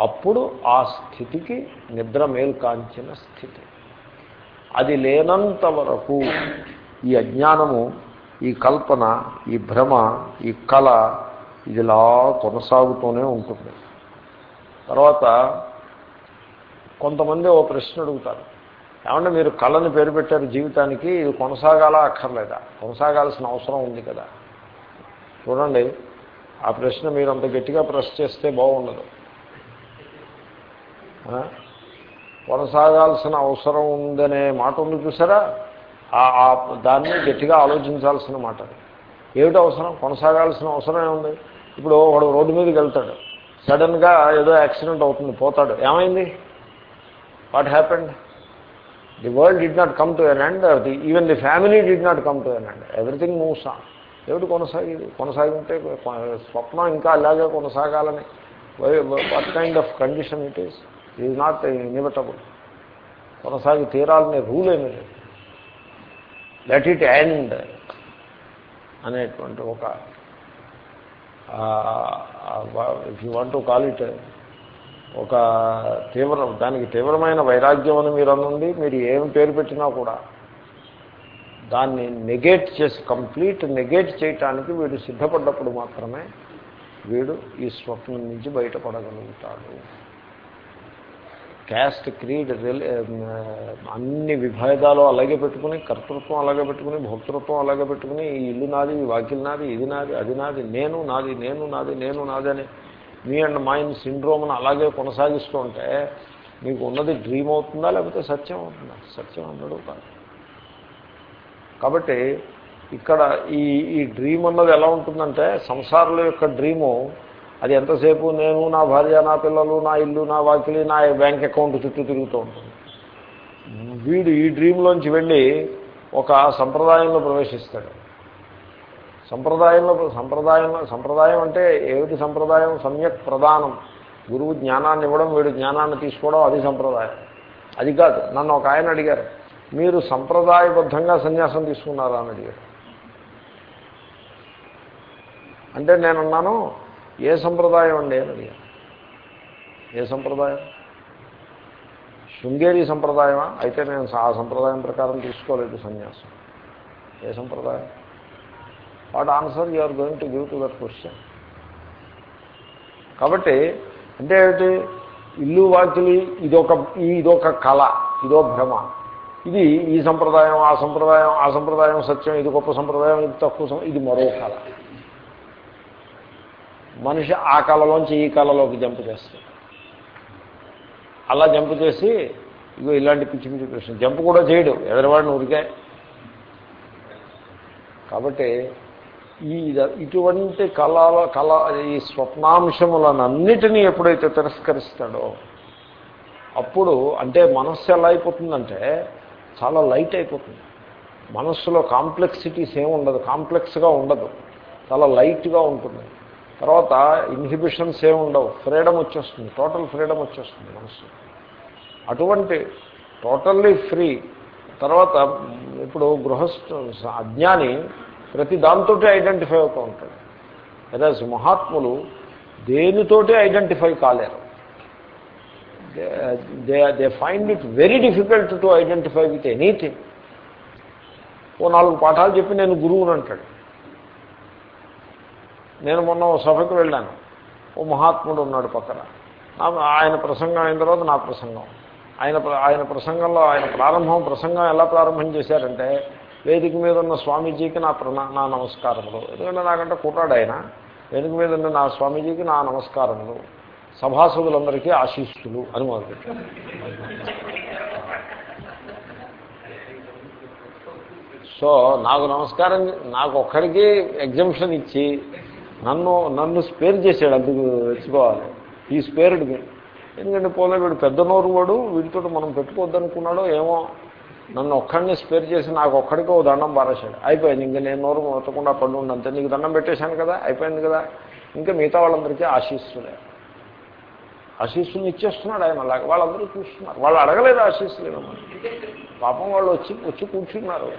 S1: అప్పుడు ఆ స్థితికి నిద్ర మేల్కాంచిన స్థితి. అది లేనంత వరకు ఈ అజ్ఞానము ఈ కల్పన ఈ భ్రమ ఈ కళ ఇదిలా కొనసాగుతూనే ఉంటుంది. తర్వాత కొంతమంది ఓ ప్రశ్న అడుగుతారు. ఏమంటే మీరు కళని పేరు పెట్టారు జీవితానికి ఇది కొనసాగాలా అక్కర్లేదా? కొనసాగాల్సిన అవసరం ఉంది కదా. చూడండి ఆ ప్రశ్న మీరు అంత గట్టిగా ప్రెస్ చేస్తే బాగుండదు. కొనసాగాల్సిన అవసరం ఉందనే మాట ఉంది చూసారా? దాన్ని గట్టిగా ఆలోచించాల్సిన మాట ఏమిటి అవసరం? కొనసాగాల్సిన అవసరం ఏముంది ఇప్పుడు వాడు రోడ్డు మీదకి వెళ్తాడు. సడన్గా ఏదో యాక్సిడెంట్ అవుతుంది పోతాడు. ఏమైంది? What happened the world did not come to end and the even the family did not come to end and everything moves on ఏమిటి కొనసాగేది? కొనసాగింటే స్వప్నం ఇంకా అలాగే కొనసాగాలని. What kind of condition it is is not inevitable కొనసాగి తీరాలనే రూల్ ఏమీ లేదు. లెట్ ఇట్ ఎండ్ అనేటువంటి ఒక if you want to call it ఒక తీవ్ర దానికి తీవ్రమైన వైరాగ్యం అని మీరు అనండి మీరు ఏం పేరు పెట్టినా కూడా దాన్ని నెగేట్ చేసి కంప్లీట్ నెగేట్ చేయటానికి వీడు సిద్ధపడ్డప్పుడు మాత్రమే వీడు ఈ స్వప్నం నుంచి బయటపడగలుగుతాడు. క్యాస్ట్ క్రీడ్ అన్ని విభేదాలు అలాగే పెట్టుకుని కర్తృత్వం అలాగే పెట్టుకుని భోక్తృత్వం అలాగే పెట్టుకుని ఈ ఇల్లు నాది ఈ వాకిల్ నాది ఇది నాది అది నాది నేను నాది నేను నాది నేను నాది అని మీ అండ్ మైండ్ సిండ్రోమ్ను అలాగే కొనసాగిస్తూ ఉంటే మీకు ఉన్నది డ్రీమ్ అవుతుందా లేకపోతే సత్యం అవుతుందా? సత్యం అన్నడు కాదు కాబట్టి ఇక్కడ ఈ ఈ డ్రీమ్ అన్నది ఎలా ఉంటుందంటే సంసారుల యొక్క డ్రీము అది ఎంతసేపు నేను నా భార్య నా పిల్లలు నా ఇల్లు నా వాకిలి నా బ్యాంక్ అకౌంట్ చుట్టూ తిరుగుతూ ఉంటుంది. వీడు ఈ డ్రీమ్లోంచి వెళ్ళి ఒక సంప్రదాయంలో ప్రవేశిస్తాడు. సంప్రదాయంలో సంప్రదాయంలో సంప్రదాయం అంటే ఏమిటి సంప్రదాయం? సమ్యక్ ప్రధానం. గురువు జ్ఞానాన్ని ఇవ్వడం వీడు జ్ఞానాన్ని తీసుకోవడం అది సంప్రదాయం. అది కాదు. నన్ను ఒక ఆయన అడిగారు మీరు సంప్రదాయబద్ధంగా సన్యాసం తీసుకున్నారా? అని అడిగారు. అంటే నేనున్నాను ఏ సంప్రదాయం అండి? అని అడిగాను ఏ సంప్రదాయం? శృంగేరి సంప్రదాయమా? అయితే నేను ఆ సంప్రదాయం ప్రకారం తీసుకోలేదు సన్యాసం. ఏ సంప్రదాయం? What answer you are going to give to that question. కాబట్టి అంటే ఏమిటి? ఇల్లు వాకిలి ఇదొక ఇదొక కళ ఇదో భ్రమ. ఇది ఈ సంప్రదాయం ఆ సంప్రదాయం ఆ సంప్రదాయం సత్యం ఇది గొప్ప సంప్రదాయం ఇది తక్కువ ఇది మరో కళ. మనిషి ఆ కళలోంచి ఈ కళలోకి జంప్ చేస్తాడు. అలా జంప్ చేసి ఇగో ఇలాంటి పిచ్చి పిచ్చి ప్రశ్న జంప్ కూడా చేయడు ఎదరవాడిని ఉరికాయ కాబట్టి ఈ ఇటువంటి కళల కళ ఈ స్వప్నాంశములనన్నిటినీ ఎప్పుడైతే తిరస్కరిస్తాడో అప్పుడు అంటే మనస్సు ఎలా అయిపోతుందంటే చాలా లైట్ అయిపోతుంది. మనస్సులో కాంప్లెక్సిటీస్ ఏమి ఉండదు కాంప్లెక్స్గా ఉండదు. చాలా లైట్గా ఉంటుంది. తర్వాత ఇన్హిబిషన్స్ ఏమి ఉండవు ఫ్రీడమ్ వచ్చేస్తుంది టోటల్ ఫ్రీడమ్ వచ్చేస్తుంది మనస్సు అటువంటి టోటల్లీ ఫ్రీ. తర్వాత ఇప్పుడు గృహస్థ అజ్ఞాని ప్రతి దాంతో ఐడెంటిఫై అవుతూ ఉంటాడు. అదే మహాత్ములు దేనితోటి ఐడెంటిఫై కాలేరు. They they find it very difficult to identify with anything ఓ నాలుగు పాఠాలు చెప్పి నేను గురువుని అంటాడు. నేను మొన్న ఓ సభకు వెళ్ళాను. ఓ మహాత్ముడు ఉన్నాడు పక్కన. ఆయన ప్రసంగం అయిన తర్వాత నా ప్రసంగం. ఆయన ఆయన ప్రసంగంలో ఆయన ప్రారంభం ప్రసంగం ఎలా ప్రారంభం చేశారంటే వేదిక మీద ఉన్న స్వామీజీకి నా ప్రణా నా నమస్కారములు. ఎందుకంటే నాకంటే కుట్రాడు ఆయన. వేదిక మీద ఉన్న నా స్వామీజీకి నా నమస్కారములు. సభాసదులందరికీ ఆశీస్సులు అని మొదలుపెట్టారు సో నాకు నమస్కారం నాకు ఒక్కడికి ఎగ్జంప్షన్ ఇచ్చి నన్ను నన్ను స్పేర్ చేశాడు అందుకు తెచ్చుకోవాలి. ఈ స్పేర్డ్ ఎందుకంటే పోలే వీడు పెద్ద నోరు వాడు వీడితో మనం పెట్టుకోవద్దనుకున్నాడో ఏమో నన్ను ఒక్కడిని స్పేర్ చేసి నాకు ఒక్కడికి ఓ దండం పారేశాడు. అయిపోయింది ఇంకా నేను నోరు మొత్తకుండా పండు అంతే నీకు దండం పెట్టేశాను కదా అయిపోయింది కదా. ఇంకా మిగతా వాళ్ళందరికీ ఆశీస్సులే. ఆశీస్సులు ఇచ్చేస్తున్నాడు ఆయన అలాగే. వాళ్ళందరూ చూస్తున్నారు. వాళ్ళు అడగలేదు ఆశీస్సులు పాపం వాళ్ళు వచ్చి వచ్చి కూర్చున్నారు.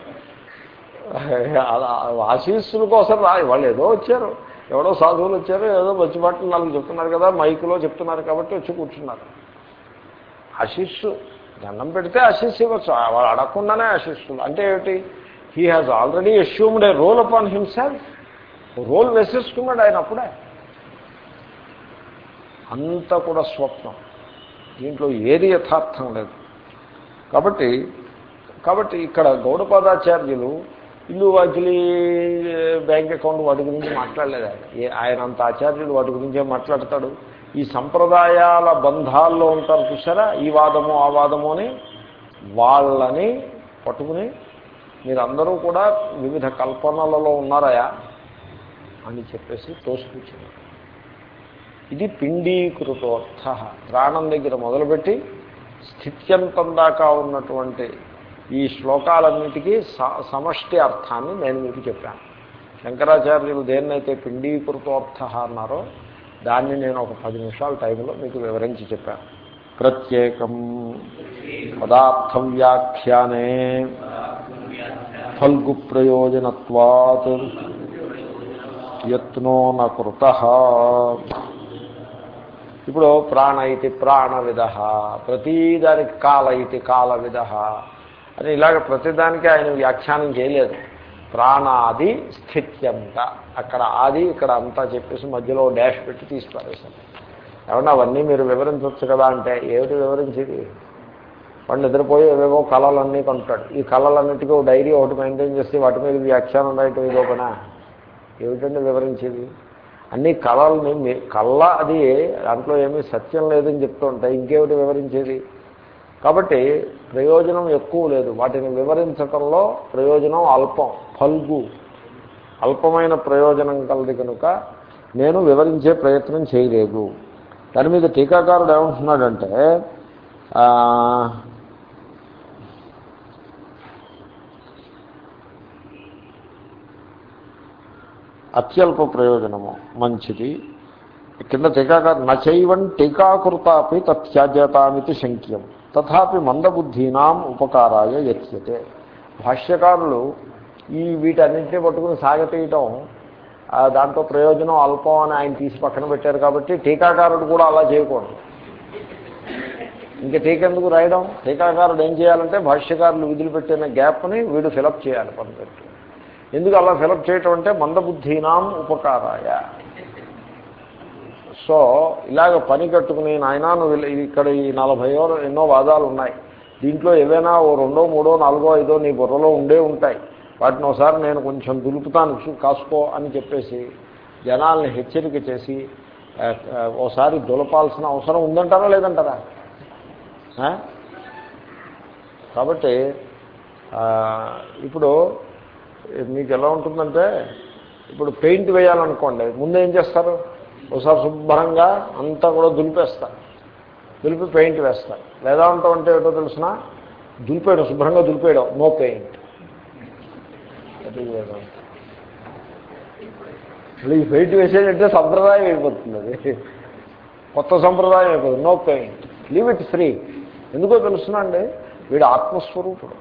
S1: ఆశీస్సుల కోసం రా వాళ్ళు ఏదో వచ్చారు. ఎవడో సాధువులు వచ్చారు ఏదో మంచి మాటలు నాకు చెప్తున్నారు కదా మైకులో చెప్తున్నారు కాబట్టి వచ్చి కూర్చున్నారు. ఆశీస్సు దండం పెడితే ఆశీస్ ఇవ్వచ్చు. వాళ్ళు అడగకుండానే ఆశిస్తుంది అంటే ఏమిటి? He has already assumed a role upon himself role వేసేసుకున్నాడు ఆయన అప్పుడే. అంతా కూడా స్వప్నం. దీంట్లో ఏది యథార్థం లేదు. కాబట్టి కాబట్టి ఇక్కడ గౌడపాదాచార్యులు ఇల్లు వాకిలి బ్యాంక్ అకౌంట్ వాటి గురించి మాట్లాడలేదు. ఆయన ఆయన అంత ఆచార్యుడు వాటి గురించే మాట్లాడతాడు. ఈ సంప్రదాయాల బంధాల్లో ఉంటారు చూసారా ఈ వాదము ఆ వాదము అని వాళ్ళని పట్టుకుని మీరందరూ కూడా వివిధ కల్పనలలో ఉన్నారయా అని చెప్పేసి తోసిపుచ్చింది ఇది పిండీకృతోర్థ. ప్రాణం దగ్గర మొదలుపెట్టి స్థిత్యంతం దాకా ఉన్నటువంటి ఈ శ్లోకాలన్నిటికీ సమష్టి అర్థాన్ని నేను మీకు చెప్పాను. శంకరాచార్యులు దేన్నైతే పిండీకృతోర్థ అన్నారో దాన్ని నేను ఒక పది నిమిషాల టైంలో మీకు వివరించి చెప్పాను ప్రత్యేకం పదార్థం వ్యాఖ్యానే ఫల్గు ప్రయోజనత్వాత్ యత్నో నృత ఇప్పుడు ప్రాణ ఇది ప్రాణవిధ ప్రతీదానికి కాల ఇది కాలవిధ అని ఇలాగ ప్రతిదానికి ఆయన వ్యాఖ్యానం చేయలేదు. ప్రాణాది స్థిత్యంత అక్కడ ఆది ఇక్కడ అంతా చెప్పేసి మధ్యలో డాష్ పెట్టి తీసిపారేశారు. ఏమన్నా అవన్నీ మీరు వివరించవచ్చు కదా అంటే ఏమిటి వివరించేది? వాడు నిద్రపోయి ఏవేవో కళలన్నీ కొంటాడు. ఈ కళలన్నిటికీ ఒక డైరీ ఒకటి మెయింటైన్ చేసి వాటి మీద వ్యాఖ్యానం రాయటం ఇది పనా? ఏమిటండి వివరించేది? అన్ని కళల్ని కళ్ళ అది దాంట్లో ఏమీ సత్యం లేదని చెప్తూ ఉంటాయి. ఇంకేమిటి వివరించేది? కాబట్టి ప్రయోజనం ఎక్కువ లేదు. వాటిని వివరించటంలో ప్రయోజనం అల్పం ఫల్గు. అల్పమైన ప్రయోజనం కలది కనుక నేను వివరించే ప్రయత్నం చేయలేదు. దాని మీద టీకాకారుడు ఏమంటున్నాడంటే అత్యల్ప ప్రయోజనము మంచిది. కింద టీకాకారు నచైవన్ టీకాకృతాపి తత్యాజ్యతామితి శంక్యం. తథాపి మందబుద్ధీనాం ఉపకారాయ యత్యతే భాష్యకారులు ఈ వీటన్నింటినీ పట్టుకుని సాగతీయటం దాంట్లో ప్రయోజనం అల్పం అని ఆయన తీసి పక్కన పెట్టారు కాబట్టి టీకాకారుడు కూడా అలా చేయకూడదు. ఇంకా టీకెందుకు రాయడం? టీకాకారుడు ఏం చేయాలంటే భాష్యకారులు విధులు పెట్టిన గ్యాప్ని వీడు ఫిలప్ చేయాలి పని ఎందుకు అలా ఫిలప్ చేయటం అంటే మందబుద్ధీనాం ఉపకారాయ. సో ఇలాగ పని కట్టుకుని నాయన నువ్వు ఇక్కడ ఈ నలభైయో ఎన్నో వాదాలు ఉన్నాయి. దీంట్లో ఏవైనా ఓ రెండో మూడో నాలుగో ఐదో నీ బుర్రలో ఉండే ఉంటాయి. వాటిని ఒకసారి నేను కొంచెం దులుపుతాను కాసుకో అని చెప్పేసి జనాల్ని హెచ్చరిక చేసి ఓసారి దులపాల్సిన అవసరం ఉందంటారా లేదంటారా? కాబట్టి ఇప్పుడు మీకు ఎలా ఉంటుందంటే ఇప్పుడు పెయింట్ వేయాలనుకోండి ముందు ఏం చేస్తారు? ఒకసారి శుభ్రంగా అంతా కూడా దులిపేస్తారు దులిపి పెయింట్ వేస్తారు వేదాంతం అంటే ఏటో తెలిసిన దులిపేయడం శుభ్రంగా దులిపేయడం. నో పెయింట్ అది ఈ పెయింట్ వేసేటంటే సంప్రదాయం అయిపోతుంది అది. కొత్త సంప్రదాయం అయిపోతుంది. No paint leave it free ఎందుకో తెలుసునా అండి? వీడు ఆత్మస్వరూపుడు.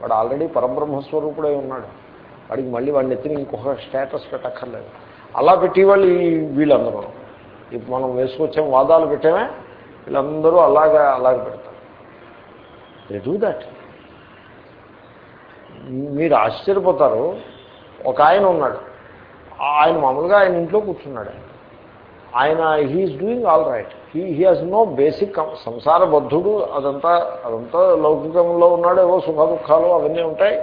S1: వాడు ఆల్రెడీ పరబ్రహ్మస్వరూపుడై ఉన్నాడు. వాడికి మళ్ళీ వాడిని ఎత్తిన ఇంకొక స్టేటస్ పెట్టక్కర్లేదు. అలా పెట్టేవాళ్ళు ఈ వీళ్ళందరూ. ఇప్పుడు మనం వేసుకొచ్చాం వాదాలు పెట్టామే వీళ్ళందరూ అలాగా అలాగే పెడతారు. దే డూ దట్ మీరు ఆశ్చర్యపోతారు. ఒక ఆయన ఉన్నాడు. ఆయన మామూలుగా ఆయన ఇంట్లో కూర్చున్నాడు. ఆయన he's doing all right he he has no basic సంసార బద్ధుడు అదంతా అదంతా లౌకికంలో ఉన్నాడు ఏవో సుఖ దుఃఖాలు అవన్నీ ఉంటాయి.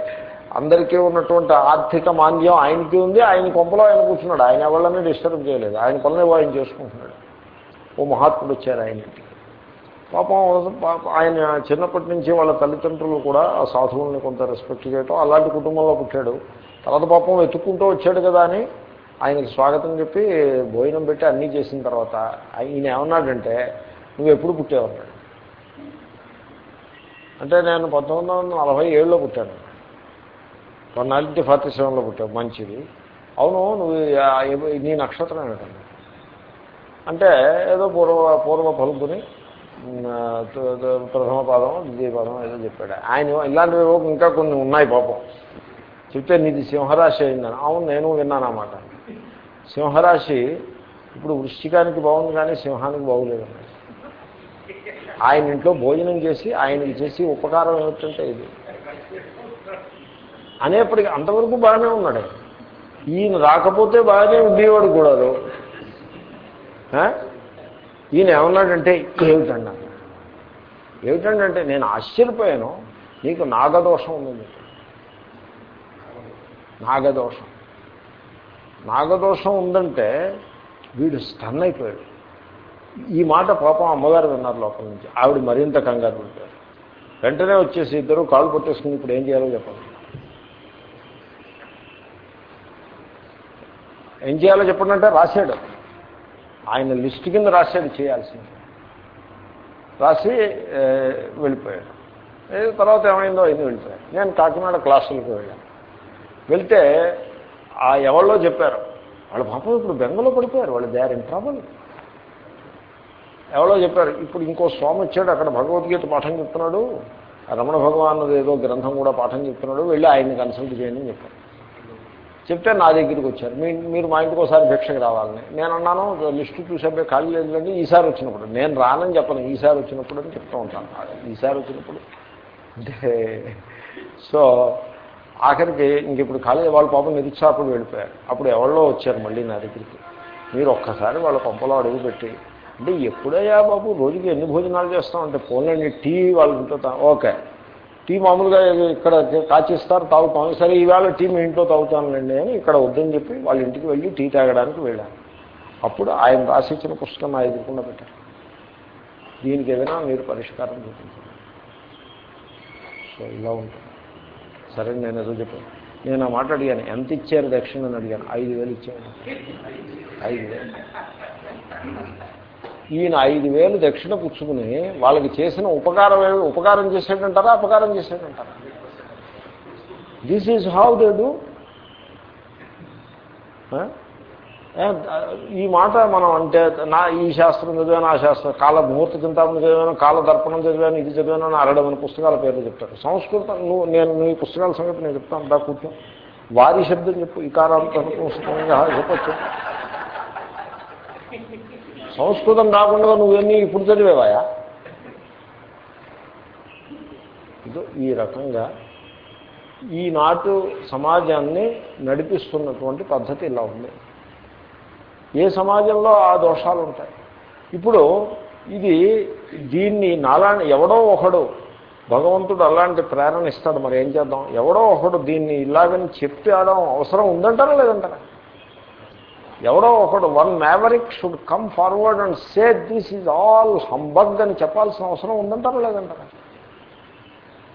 S1: అందరికీ ఉన్నటువంటి ఆర్థిక మాంద్యం ఆయనకి ఉంది ఆయన కొంపలో ఆయన కూర్చున్నాడు. ఆయన ఎవరిని డిస్టర్బ్ చేయలేదు. ఆయన పనులు ఆయన చేసుకుంటున్నాడు. ఓ మహాత్ముడు వచ్చారు ఆయన పాపం ఆయన చిన్నప్పటి నుంచి వాళ్ళ తల్లిదండ్రులు కూడా ఆ సాధువుల్ని కొంత రెస్పెక్ట్ చేయటం అలాంటి కుటుంబంలో పుట్టాడు. తర్వాత పాపం వెతుక్కుంటూ వచ్చాడు కదా అని ఆయనకి స్వాగతం చెప్పి భోజనం పెట్టి అన్నీ చేసిన తర్వాత ఈయన ఏమన్నాడంటే నువ్వు ఎప్పుడు పుట్టేవన్నాడు? అంటే నేను పంతొమ్మిది వందల నలభై ఏడులో పుట్టాను. కొన్నాళ్ళకి ఫార్టీ సెవెన్లో పుట్టావు మంచిది. అవును నువ్వు నీ నక్షత్రం ఏమిటండి అంటే ఏదో పూర్వ పూర్వ పలుకుని ప్రథమ పాదం ద్వితీయ పాదం ఏదో చెప్పాడు. ఆయన ఇలాంటివి ఇంకా కొన్ని ఉన్నాయి పాపం. చెప్తే నీది సింహరాశి అయిందని. అవును నేను విన్నాను అన్నమాట సింహరాశి ఇప్పుడు వృష్టికానికి బాగుంది కానీ సింహానికి బాగులేదన్నమాట ఆయన ఇంట్లో భోజనం చేసి ఆయనకి చేసి ఉపకారం ఏమిటంటే ఇది. అనేప్పటికీ అంతవరకు బాగానే ఉన్నాడు. ఈయన రాకపోతే బాగానే ఉండేవాడు కూడా ఈయన ఏమన్నాడంటే ఏమిటన్నా? ఏమిటంటే నేను ఆశ్చర్యపోయాను. నీకు నాగదోషం ఉంది నాగదోషం. నాగదోషం ఉందంటే వీడు స్టన్ అయిపోయాడు. ఈ మాట పాపం అమ్మగారు విన్నారు లోపల నుంచి. ఆవిడ మరింత కంగారు పెట్టారు వెంటనే వచ్చేసి ఇద్దరు కాళ్ళు పట్టేసుకుని ఇప్పుడు ఏం చేయాలో చెప్పండి. ఏం చేయాలో చెప్పండి అంటే రాశాడు. ఆయన లిస్ట్ కింద రాశాడు చేయాల్సింది. రాసి వెళ్ళిపోయాడు. తర్వాత ఏమైందో అయింది వెళ్ళిపోయాడు. నేను కాకినాడ క్లాసులకు వెళ్ళాను. వెళ్తే ఆ ఎవరిలో చెప్పారు. వాళ్ళ పాపం ఇప్పుడు బెంగలో పడిపోయారు. వాళ్ళు దే ఆర్ ఇన్ ట్రబుల్ ఎవరో చెప్పారు ఇప్పుడు ఇంకో స్వామి వచ్చాడు అక్కడ భగవద్గీత పాఠం చెప్తున్నాడు. రమణ భగవాన్ ఏదో గ్రంథం కూడా పాఠం చెప్తున్నాడు. వెళ్ళి ఆయన్ని కన్సల్ట్ చేయండి అని చెప్పారు. చెప్తే నా దగ్గరికి వచ్చారు. మీ మీరు మా ఇంటికి ఒకసారి భిక్షకు రావాలని. నేను అన్నాను లిస్టు చూసే ఖాళీ లేదండి ఈసారి వచ్చినప్పుడు. నేను రానని చెప్పను ఈసారి వచ్చినప్పుడు అని చెప్తూ ఉంటాను. ఈసారి వచ్చినప్పుడు. అంటే సో ఆఖరికి ఇంక ఇప్పుడు ఖాళీ వాళ్ళ పాపం నిరుత్సాహపడి వెళ్ళిపోయారు. అప్పుడు ఎవరిలో వచ్చారు మళ్ళీ నా దగ్గరికి. మీరు ఒక్కసారి వాళ్ళ పంపలో అడుగు పెట్టి అంటే ఎప్పుడయ్యా బాబు రోజుకి ఎన్ని భోజనాలు చేస్తామంటే ఫోన్లో టీ వాళ్ళు ఇంట్లో ఓకే. టీ మామూలుగా ఇక్కడ కాచిస్తారు తాగుతాం. సరే ఈవేళ టీ మీ ఇంట్లో తాగుతానులేండి అని ఇక్కడ వద్దని చెప్పి వాళ్ళ ఇంటికి వెళ్ళి టీ తాగడానికి వెళ్ళాను. అప్పుడు ఆయన రాసిచ్చిన పుస్తకం నా ఎదుర్కొండ పెట్టారు. దీనికి ఏదైనా మీరు పరిష్కారం చూపించారు సో ఇలా ఉంటుంది. సరే నేను ఏదో చెప్పాను. నేను ఆ మాట అడిగాను. ఎంత ఇచ్చారు దక్షిణ అని అడిగాను. ఐదు వేలు ఇచ్చాను. ఐదు వేలు. ఈయన ఐదు వేలు దక్షిణ పుచ్చుకుని వాళ్ళకి చేసిన ఉపకారం ఉపకారం చేసేటంటారా? అపకారం చేసేటంటారా? This is how they do ఈ మాట మనం అంటే నా ఈ శాస్త్రం చదివాను ఆ శాస్త్రం కాల ముహూర్త చింతామణి చదివాను కాల దర్పణం చదివాను ఇది చదివాను అని అరడమైన పుస్తకాల పేర్లు చెప్తారు. సంస్కృతం నువ్వు నేను నీ పుస్తకాల సంగతి నేను చెప్తాను దా కూర్చో. వారి శబ్దం చెప్పు ఈ పుస్తకంగా చెప్పచ్చు సంస్కృతం రాకుండా నువ్వన్నీ ఇప్పుడు చదివేవాయా? ఇదో ఈ రకంగా ఈనాటు సమాజాన్ని నడిపిస్తున్నటువంటి పద్ధతి ఇలా ఉంది. ఏ సమాజంలో ఆ దోషాలు ఉంటాయి? ఇప్పుడు ఇది దీన్ని నాలా ఎవడో ఒకడు భగవంతుడు అలాంటి ప్రేరణ ఇస్తాడు. మరి ఏం చేద్దాం? ఎవడో ఒకడు దీన్ని ఇలాగని చెప్పి ఆడడం అవసరం ఉందంటారా లేదంటారా? ఎవడో ఒకడు one maverick should come forward and say this is all humbug అని చెప్పాల్సిన అవసరం ఉందంటారా లేదంటారా?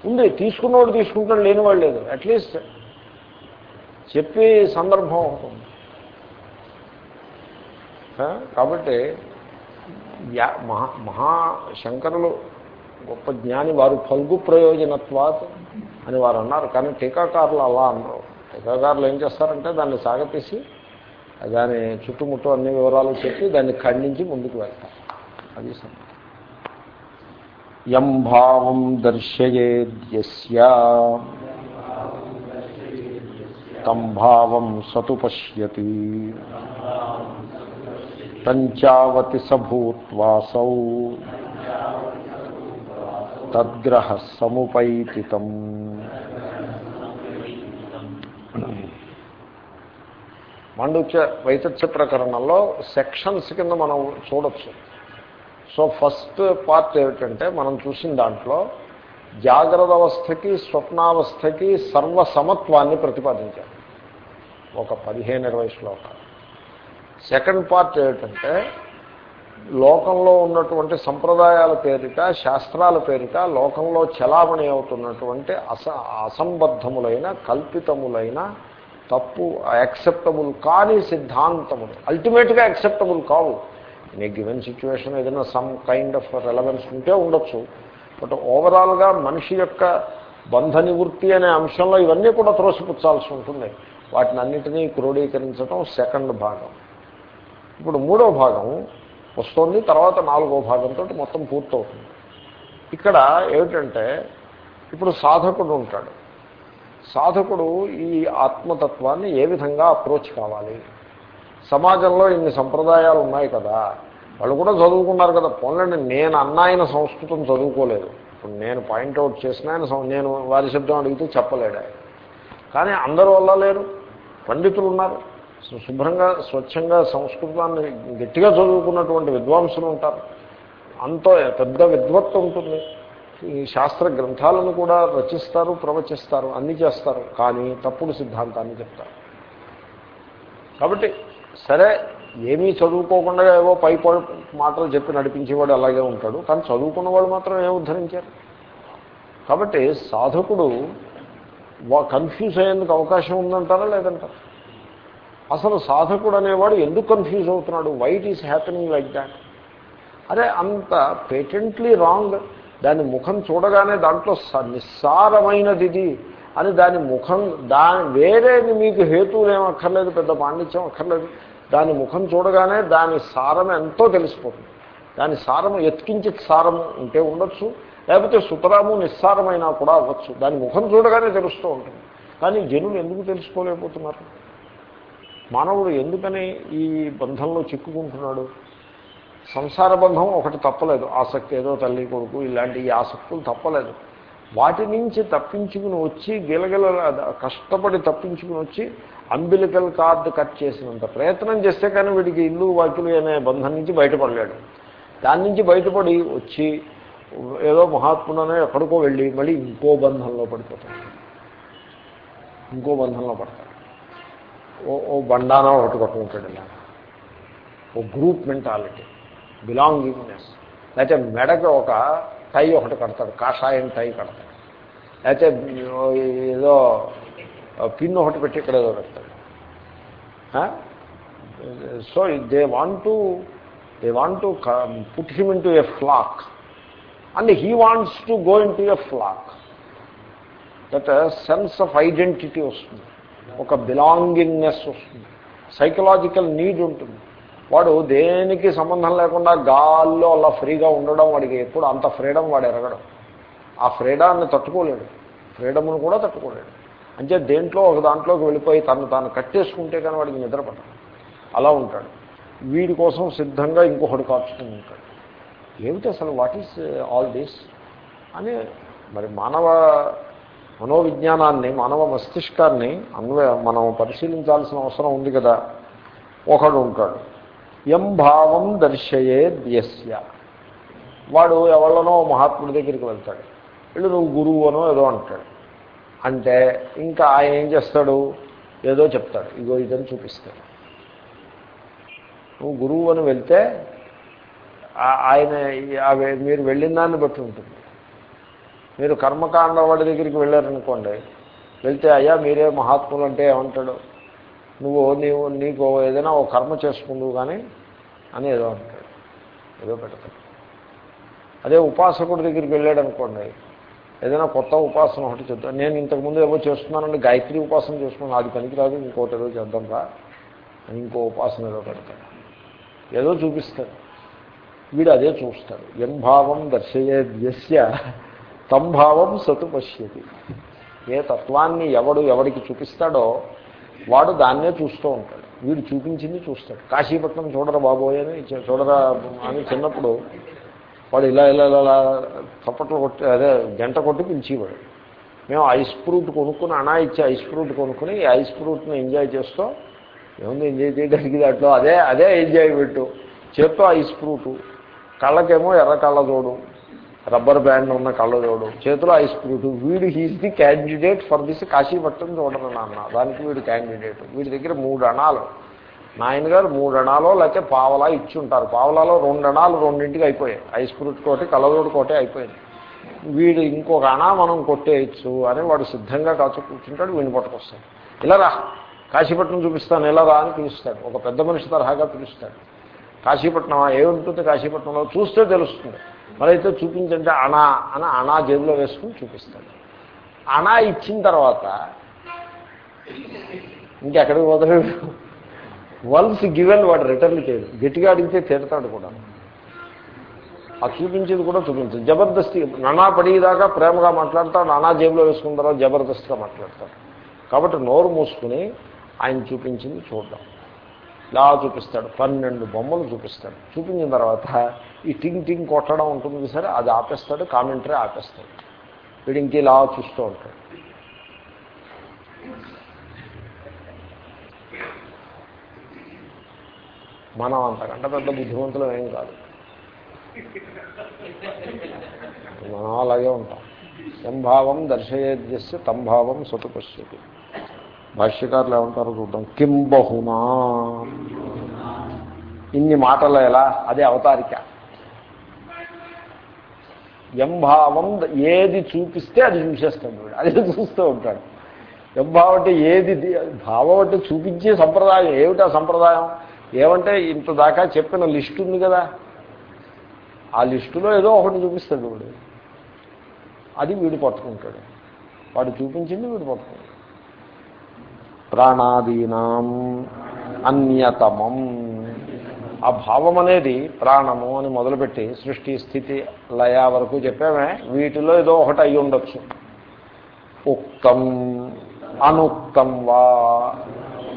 S1: ఉంది తీసుకున్నవాడు తీసుకుంటాడు లేనివాడు లేదు. అట్లీస్ట్ చెప్పే సందర్భం అవుతుంది కాబట్టి మహా మహాశంకరులు గొప్ప జ్ఞాని వారు ఫల్గు ప్రయోజనత్వాత్ అని వారు అన్నారు. కానీ టీకాకారులు అలా అన్నారు టీకాకారులు ఏం చేస్తారంటే దాన్ని సాగతీసి దాని చుట్టుముట్టు అన్ని వివరాలు చెప్పి దాన్ని ఖండించి ముందుకు వెళ్తాం. అది యం భావం దర్శయేద్యస్య. తం భావం సతు పశ్యతి. తంచావతి సభూత్వాసౌ. తద్గ్రహ సముపైతితం. మాండుక్య వైతత్య ప్రకరణంలో సెక్షన్స్ కింద మనం చూడొచ్చు. సో ఫస్ట్ పార్ట్ ఏమిటంటే మనం చూసిన దాంట్లో జాగ్రత్త అవస్థకి స్వప్నావస్థకి సర్వసమత్వాన్ని ప్రతిపాదించారు. ఒక పదిహేను ఇరవై శ్లోకాలు. సెకండ్ పార్ట్ ఏమిటంటే లోకంలో ఉన్నటువంటి సంప్రదాయాల పేరిట శాస్త్రాల పేరిట లోకంలో చలామణి అవుతున్నటువంటి అస అసంబద్ధములైన కల్పితములైన తప్పు యాక్సెప్టబుల్ కాని సిద్ధాంతములు. అల్టిమేట్గా యాక్సెప్టబుల్ కావు. ఇన్ ఏ గివెన్ సిచ్యువేషన్ ఏదైనా సమ్ కైండ్ ఆఫ్ రెలవెన్స్ ఉంటే ఉండొచ్చు. బట్ ఓవరాల్గా మనిషి యొక్క బంధ నివృత్తి అనే అంశంలో ఇవన్నీ కూడా త్రోసిపుచ్చాల్సి ఉంటుంది. వాటిని అన్నిటినీ క్రోడీకరించడం సెకండ్ భాగం. ఇప్పుడు మూడో భాగం వస్తుంది తర్వాత నాలుగో భాగంతో మొత్తం పూర్తవుతుంది. ఇక్కడ ఏమిటంటే ఇప్పుడు సాధకుడు ఉంటాడు. సాధకుడు ఈ ఆత్మతత్వాన్ని ఏ విధంగా అప్రోచ్ కావాలి? సమాజంలో ఇన్ని సంప్రదాయాలు ఉన్నాయి కదా వాళ్ళు కూడా చదువుకున్నారు కదా. పోన్లండి నేను అన్నాయన సంస్కృతం చదువుకోలేదు. ఇప్పుడు నేను పాయింట్అవుట్ చేసిన ఆయన నేను వారి శబ్దం అడిగితే చెప్పలేడు కానీ అందరూ వల్ల లేరు. పండితులు ఉన్నారు. శుభ్రంగా స్వచ్ఛంగా సంస్కృతాన్ని గట్టిగా చదువుకున్నటువంటి విద్వాంసులు ఉంటారు. అంత పెద్ద విద్వత్తు ఉంటుంది. ఈ శాస్త్ర గ్రంథాలను కూడా రచిస్తారు ప్రవచిస్తారు అన్నీ చేస్తారు. కానీ తప్పుడు సిద్ధాంతాన్ని చెప్తారు. కాబట్టి సరే ఏమీ చదువుకోకుండా ఏవో పై మాటలు చెప్పి నడిపించేవాడు అలాగే ఉంటాడు. కానీ చదువుకున్నవాడు మాత్రం ఏం ఉద్ధరించారు? కాబట్టి సాధకుడు కన్ఫ్యూజ్ అయ్యేందుకు అవకాశం ఉందంటారా లేదంటారా? అసలు సాధకుడు అనేవాడు ఎందుకు కన్ఫ్యూజ్ అవుతున్నాడు? What is happening like that అరే అంత పేటెంట్లీ రాంగ్ దాని ముఖం చూడగానే దాంట్లో స- నిస్సారమైనది ఇది అని దాని ముఖం దాని వేరేది మీకు హేతువులు ఏమక్కర్లేదు అక్కర్లేదు పెద్ద పాండిత్యం అక్కర్లేదు. దాని ముఖం చూడగానే దాని సారం ఎంతో తెలిసిపోతుంది. దాని సారము ఎత్కించిత్ సారము ఉంటే ఉండొచ్చు లేకపోతే సుతరాము నిస్సారమైనా కూడా అవ్వచ్చు. దాని ముఖం చూడగానే తెలుస్తూ ఉంటుంది. కానీ జనులు ఎందుకు తెలుసుకోలేకపోతున్నారు? మానవుడు ఎందుకని ఈ బంధంలో చిక్కుకుంటున్నాడు? సంసార బంధం ఒకటి తప్పలేదు. ఆసక్తి ఏదో తల్లి కొడుకు ఇలాంటి ఈ ఆసక్తులు తప్పలేదు. వాటి నుంచి తప్పించుకుని వచ్చి గిలగిల కష్టపడి తప్పించుకుని వచ్చి అంబిలికల్ కార్డు కట్ చేసినంత ప్రయత్నం చేస్తే కానీ వీడికి ఇల్లు వాకిలు అనే బంధం నుంచి బయటపడలేడు. దాని నుంచి బయటపడి వచ్చి ఏదో మహాత్ముడనో ఎక్కడికో వెళ్ళి మళ్ళీ ఇంకో బంధంలో పడిపోతాడు. ఇంకో బంధంలో పడతాడు. ఓ ఓ బండానా ఒకటి కొట్టుకుంటాడు ఇలా ఓ గ్రూప్ మెంటాలిటీ. బిలాంగింగ్నెస్ లేకపోతే మెడకి ఒక టై ఒకటి కడతాడు కాషాయం టై కడతాడు. లేకపోతే ఏదో పిన్ ఒకటి పెట్టి ఇక్కడ ఏదో పెడతాడు so they want to they want to put him into a flock and he wants to go into a flock that sense of identity వస్తుంది. ఒక బిలాంగింగ్నెస్ వస్తుంది. సైకలాజికల్ నీడ్ ఉంటుంది. వాడు దేనికి సంబంధం లేకుండా గాల్లో అలా ఫ్రీగా ఉండడం వాడికి ఎప్పుడు అంత ఫ్రీడమ్ వాడు ఎరగడం. ఆ ఫ్రీడాన్ని తట్టుకోలేడు. ఫ్రీడమ్ను కూడా తట్టుకోలేడు. అంటే దేంట్లో ఒక దాంట్లోకి వెళ్ళిపోయి తను తాను కట్టేసుకుంటే కానీ వాడికి నిద్రపడదు అలా ఉంటాడు. వీడి కోసం సిద్ధంగా ఇంకొకటి కాచుకుని ఉంటాడు. ఏమిటి అసలు వాట్ ఈస్ ఆల్ దిస్? అని మరి మానవ మనోవిజ్ఞానాన్ని మానవ మస్తిష్కాన్ని అన్వయ మనం పరిశీలించాల్సిన అవసరం ఉంది కదా. ఒకడు ఉంటాడు. ఎం భావం దర్శయేద్యస్య వాడు ఎవళ్ళనో మహాత్ముడి దగ్గరికి వెళ్తాడు. వీళ్ళు నువ్వు గురువు అనో ఏదో అంటాడు. అంటే ఇంకా ఆయన ఏం చేస్తాడు? ఏదో చెప్తాడు. ఇగో ఇదని చూపిస్తాడు. నువ్వు గురువు అని వెళ్తే ఆయన మీరు వెళ్ళిన దాన్ని బట్టి ఉంటుంది. మీరు కర్మకాండ వాడి దగ్గరికి వెళ్ళారనుకోండి వెళ్తే అయ్యా మీరే మహాత్ములు అంటే ఏమంటాడు? నువ్వు నీవు నీకు ఏదైనా ఓ కర్మ చేసుకుందువు కానీ అని ఏదో అంటాడు. ఏదో పెడతాడు. అదే ఉపాసకుడి దగ్గరికి వెళ్ళాడు అనుకోండి ఏదైనా కొత్త ఉపాసన ఒకటి చెప్తాను నేను ఇంతకుముందు ఏవో చేస్తున్నానండి గాయత్రి ఉపాసన చేసుకున్నాను అది పనికిరాదు ఇంకోటి ఏదో చేద్దాం రా అని ఇంకో ఉపాసన ఏదో పెడతాడు. ఏదో చూపిస్తాడు. వీడు అదే చూస్తాడు. ఎం భావం దర్శయేద్యస్య తం భావం సతు పశ్యతి. ఏ తత్వాన్ని ఎవడు ఎవడికి చూపిస్తాడో వాడు దాన్నే చూస్తూ ఉంటాడు. వీడు చూపించింది చూస్తాడు. కాశీపట్నం చూడరా బాబోయ్ అని చూడరా అని చిన్నప్పుడు వాడు ఇలా ఇలా ఇలా చప్పట్లు కొట్టి అదే గంట కొట్టి పిలిచేవాడు. మేము ఐస్ ఫ్రూట్ కొనుక్కుని అనా ఇచ్చి ఐస్ ఫ్రూట్ కొనుక్కుని ఈ ఐస్ ఫ్రూట్ని ఎంజాయ్ చేస్తూ ఏముంది ఎంజాయ్ చేయడానికి దాంట్లో? అదే అదే ఎంజాయ్ పెట్టు చేత్తో ఐస్ ఫ్రూటు. కళ్ళకేమో ఎర్ర కళ్ళ చూడు రబ్బర్ బ్యాండ్ ఉన్న కళ్ళజోడు చేతిలో ఐస్ ఫ్రూట్ వీడు he's the candidate for this Kashipatnam చూడను నాన్న. దానికి వీడు క్యాండిడేట్ వీడి దగ్గర మూడు అణాలు. నాయనగారు మూడు అణాలో లేకపోతే పావలా ఇచ్చి ఉంటారు పావలాలో రెండు అణాలు రెండింటికి అయిపోయాయి. ఐస్ ఫ్రూట్ కోటి కళ్ళజోడు కోటే అయిపోయింది. వీడు ఇంకొక అణా మనం కొట్టేయచ్చు అని వాడు సిద్ధంగా కాచు కూర్చుంటాడు వీడిని పట్టుకొస్తాడు. ఇలా రా. కాశీపట్నం చూపిస్తాను. ఇలా రా అని పిలుస్తాడు. ఒక పెద్ద మనిషి తరహాగా పిలుస్తాడు. కాశీపట్నం ఏముంటుంది కాశీపట్నంలో? చూస్తే తెలుస్తుంది. మరైతే చూపించంటే అణా అని అణా జేబులో వేసుకుని చూపిస్తాడు. అణా ఇచ్చిన తర్వాత ఇంకెక్కడికి పోతాడు? వన్స్ గివెన్ వాడు రిటర్న్ చేయడు. గట్టిగా అడిగితే తిడతాడు కూడా. ఆ చూపించేది కూడా చూపించదు. జబర్దస్తి నానా పడేదాకా ప్రేమగా మాట్లాడతాడు నానా జేబులో వేసుకున్న తర్వాత జబర్దస్తిగా మాట్లాడతాడు. కాబట్టి నోరు మూసుకుని ఆయన చూపించింది చూడడం. ఇలా చూపిస్తాడు. పన్నెండు బొమ్మలు చూపిస్తాడు. చూపించిన తర్వాత ఈ టింగ్ టింగ్ కొట్టడం ఉంటుంది సరే అది ఆపేస్తాడు కామెంటరీ ఆపేస్తాడు. వీడు ఇంక ఇలా చూస్తూ ఉంటాడు. మనం అంతకంటే పెద్ద బుద్ధిమంతులు ఏం కాదు. మనం అలాగే ఉంటాం. సంభావం దర్శయేద్యస్య తంభావం సతు పశ్యతి. భాష్యకారులు ఏమంటారో చూద్దాం. కిం బహునా ఇన్ని మాటలు ఎలా? అదే అవతారిక. ఎంభావం ఏది చూపిస్తే అది చూసేస్తాడు వీడు. అది చూస్తూ ఉంటాడు. ఎంభావం అంటే ఏది భావం అంటే చూపించే సంప్రదాయం. ఏమిటా సంప్రదాయం? ఏమంటే ఇంత దాకా చెప్పిన లిస్ట్ ఉంది కదా. ఆ లిస్టులో ఏదో ఒకటి చూపిస్తాడు వీడు. అది వీడు పట్టుకుంటాడు. వాడు చూపించింది వీడు పట్టుకుంటాడు. ప్రాణాదీనాం అన్యతమం. ఆ భావం అనేది ప్రాణము అని మొదలుపెట్టి సృష్టి స్థితి లయ వరకు చెప్పామే. వీటిలో ఏదో ఒకటి అయి ఉండొచ్చు. ఉక్తం అనుక్తం వా.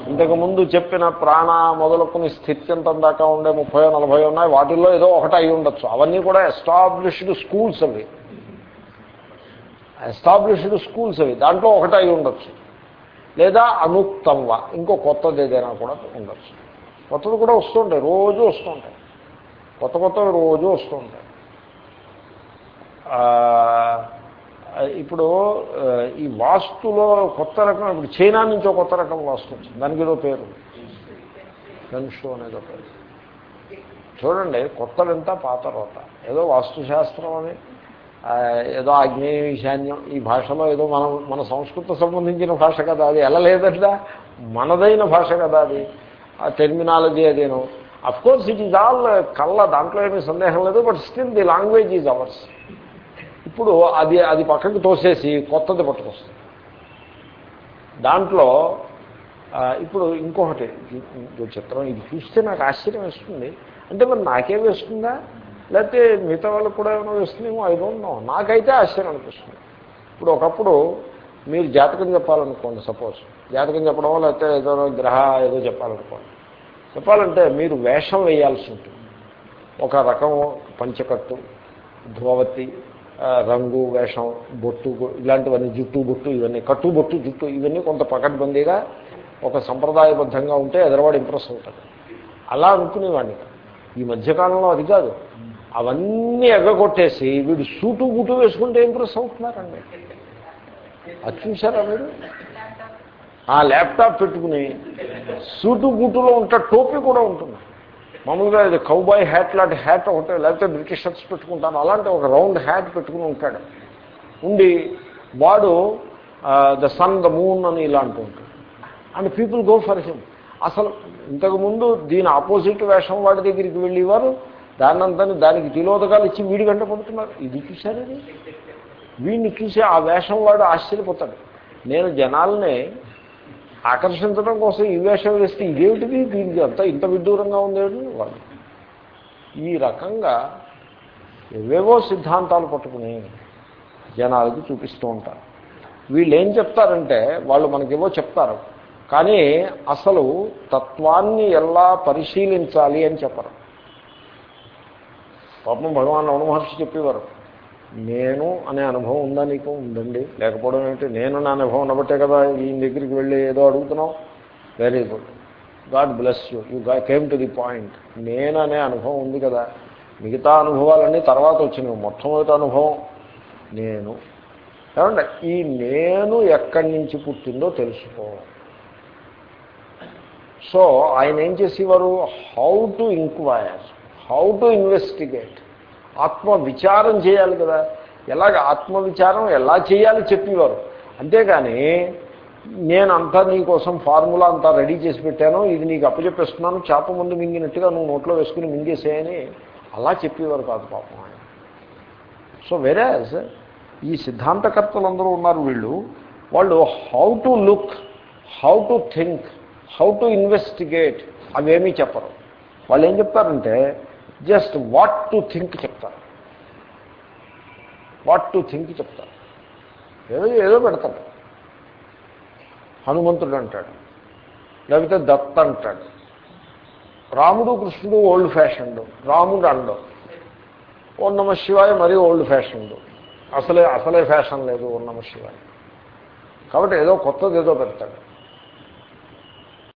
S1: ఇంతకుముందు చెప్పిన ప్రాణ మొదలుకుని స్థిత్యంతం దాకా ఉండే ముప్పై నలభై ఉన్నాయి. వాటిల్లో ఏదో ఒకటి అయి ఉండొచ్చు. అవన్నీ కూడా ఎస్టాబ్లిష్డ్ స్కూల్స్ అవి. ఎస్టాబ్లిష్డ్ స్కూల్స్ అవి. దాంట్లో ఒకటి అయి ఉండొచ్చు. లేదా అనుక్తంవా ఇంకో కొత్తది ఏదైనా కూడా ఉండొచ్చు. కొత్తది కూడా వస్తుంటాయి రోజు వస్తుంటాయి కొత్త కొత్తవి రోజు వస్తుంటాయి ఇప్పుడు ఈ వాస్తులో కొత్త రకం ఇప్పుడు చైనా నుంచి ఒక కొత్త రకం వాస్తు వచ్చింది. దానికి ఏదో పేరు. ఫెన్షో అనేదో పేరు. చూడండి కొత్త వింత పాత రోత. ఏదో వాస్తుశాస్త్రం అని. ఏదో ఆగ్నేయ ఈశాన్యం ఈ భాషలో ఏదో మనం మన సంస్కృత సంబంధించిన భాష కదా అది. ఎలా లేదట మనదైన భాష కదా అది. ఆ terminology అదేను. Of course it is all కళ్ళ దాంట్లో ఏమీ సందేహం లేదు but still the language is ours ఇప్పుడు అది అది పక్కకి తోసేసి కొత్తది పట్టుకొస్తుంది. దాంట్లో ఇప్పుడు ఇంకొకటి చిత్రం ఇది చూస్తే నాకు ఆశ్చర్యం వేస్తుంది. అంటే మరి నాకే వేస్తుందా? లేకపోతే మిగతా వాళ్ళకి కూడా ఏమైనా వేస్తుందేమో ఐ డోంట్ నో నాకైతే ఆశ్చర్యం అనిపిస్తుంది. ఇప్పుడు ఒకప్పుడు మీరు జాతకం చెప్పాలనుకోండి సపోజ్ జాతకం చెప్పడం లేకపోతే ఏదో గ్రహ ఏదో చెప్పాలనుకోండి. చెప్పాలంటే మీరు వేషం వేయాల్సి ఉంటుంది. ఒక రకం పంచకట్టు ధోవతి రంగు వేషం బొట్టు ఇలాంటివన్నీ జుట్టు బొట్టు ఇవన్నీ కట్టు బొట్టు జుట్టు ఇవన్నీ కొంత పకడ్బందీగా ఒక సంప్రదాయబద్ధంగా ఉంటే ఎదరవాడు ఇంప్రెస్ అవుతాడు. అలా అనుకునేవాడిని ఈ మధ్యకాలంలో అది కాదు. అవన్నీ ఎగ్గొట్టేసి వీడు సూటు గుట్టు వేసుకుంటే ఇంప్రెస్ అవుతున్నారండి. అది చూసారా మీరు? ఆ ల్యాప్టాప్ పెట్టుకుని సూటు గుట్టులో ఉంటే టోపీ కూడా ఉంటుంది. మామూలుగా ఇది కౌబాయ్ హ్యాట్ లాంటి హ్యాట్ ఒకటి లేకపోతే బ్రిటిషర్స్ పెట్టుకుంటాను. అలాంటి ఒక రౌండ్ హ్యాట్ పెట్టుకుని ఉంటాడు. ఉండి వాడు ద సన్ ద మూన్ అని ఇలా అంటూ ఉంటాడు. And people go for him అసలు ఇంతకుముందు దీని ఆపోజిట్ వేషం వాడి దగ్గరికి వెళ్ళేవారు? దాన్నంతా దానికి తిలోదకాలు ఇచ్చి వీడి గంట పడుతున్నారు ఇది చూశారని వీడిని చూసి ఆ వేషం వాడు ఆశ్చర్యపోతాడు. నేను జనాల్ని ఆకర్షించడం కోసం ఈ వేషం వేస్తే ఇదేమిటిది? దీనికి అంతా ఇంత విడ్డూరంగా ఉండేది వాడు? ఈ రకంగా ఏవేవో సిద్ధాంతాలు పట్టుకుని జనాలకి చూపిస్తూ ఉంటారు. వీళ్ళు ఏం చెప్తారంటే వాళ్ళు మనకేవో చెప్తారు. కానీ అసలు తత్వాన్ని ఎలా పరిశీలించాలి అని చెప్పరు. పాపం భగవాన్ రమణ మహర్షి చెప్పేవారు నేను అనే అనుభవం ఉందా నీకు? ఉందండి. లేకపోవడం ఏంటి నేను నా అనుభవం ఉండబట్టే కదా ఈయన దగ్గరికి వెళ్ళి ఏదో అడుగుతున్నావు. Very good God bless you you came to the point నేను అనే అనుభవం ఉంది కదా. మిగతా అనుభవాలన్నీ తర్వాత వచ్చినవి. మొట్టమొదటి అనుభవం నేను. ఏమంటే ఈ నేను ఎక్కడి నుంచి పుట్టిందో తెలుసుకో. సో ఆయన ఏం చేసేవారు? How to inquire how to investigate ఆత్మ విచారం చేయాలి కదా. ఎలాగ ఆత్మవిచారం ఎలా చేయాలి చెప్పేవారు. అంతేగాని నేను అంతా నీకోసం ఫార్ములా అంతా రెడీ చేసి పెట్టాను. ఇది నీకు అప్పచెప్పేస్తున్నాను. చేప ముందు మింగినట్టుగా నువ్వు నోట్లో వేసుకుని మింగేసేయని అలా చెప్పేవారు కాదు పాపం ఆయన. సో వేరే ఈ సిద్ధాంతకర్తలు ఉన్నారు వీళ్ళు. వాళ్ళు how to look how to think how to investigate అవేమీ చెప్పరు. వాళ్ళు ఏం చెప్తారంటే జస్ట్ వాట్ టు థింక్ చెప్తారు. వాట్ టు థింక్ చెప్తారు. ఏదో ఏదో పెడతాడు హనుమంతుడు అంటాడు. లేకపోతే దత్త అంటాడు. రాముడు కృష్ణుడు ఓల్డ్ ఫ్యాషన్డ్. రాముడు అండవు ఓ నమ శివాయ మరీ ఓల్డ్ ఫ్యాషన్డ్. అసలే అసలే ఫ్యాషన్ లేదు. ఓ నమ శివాయ. కాబట్టి ఏదో కొత్తది ఏదో పెడతాడు.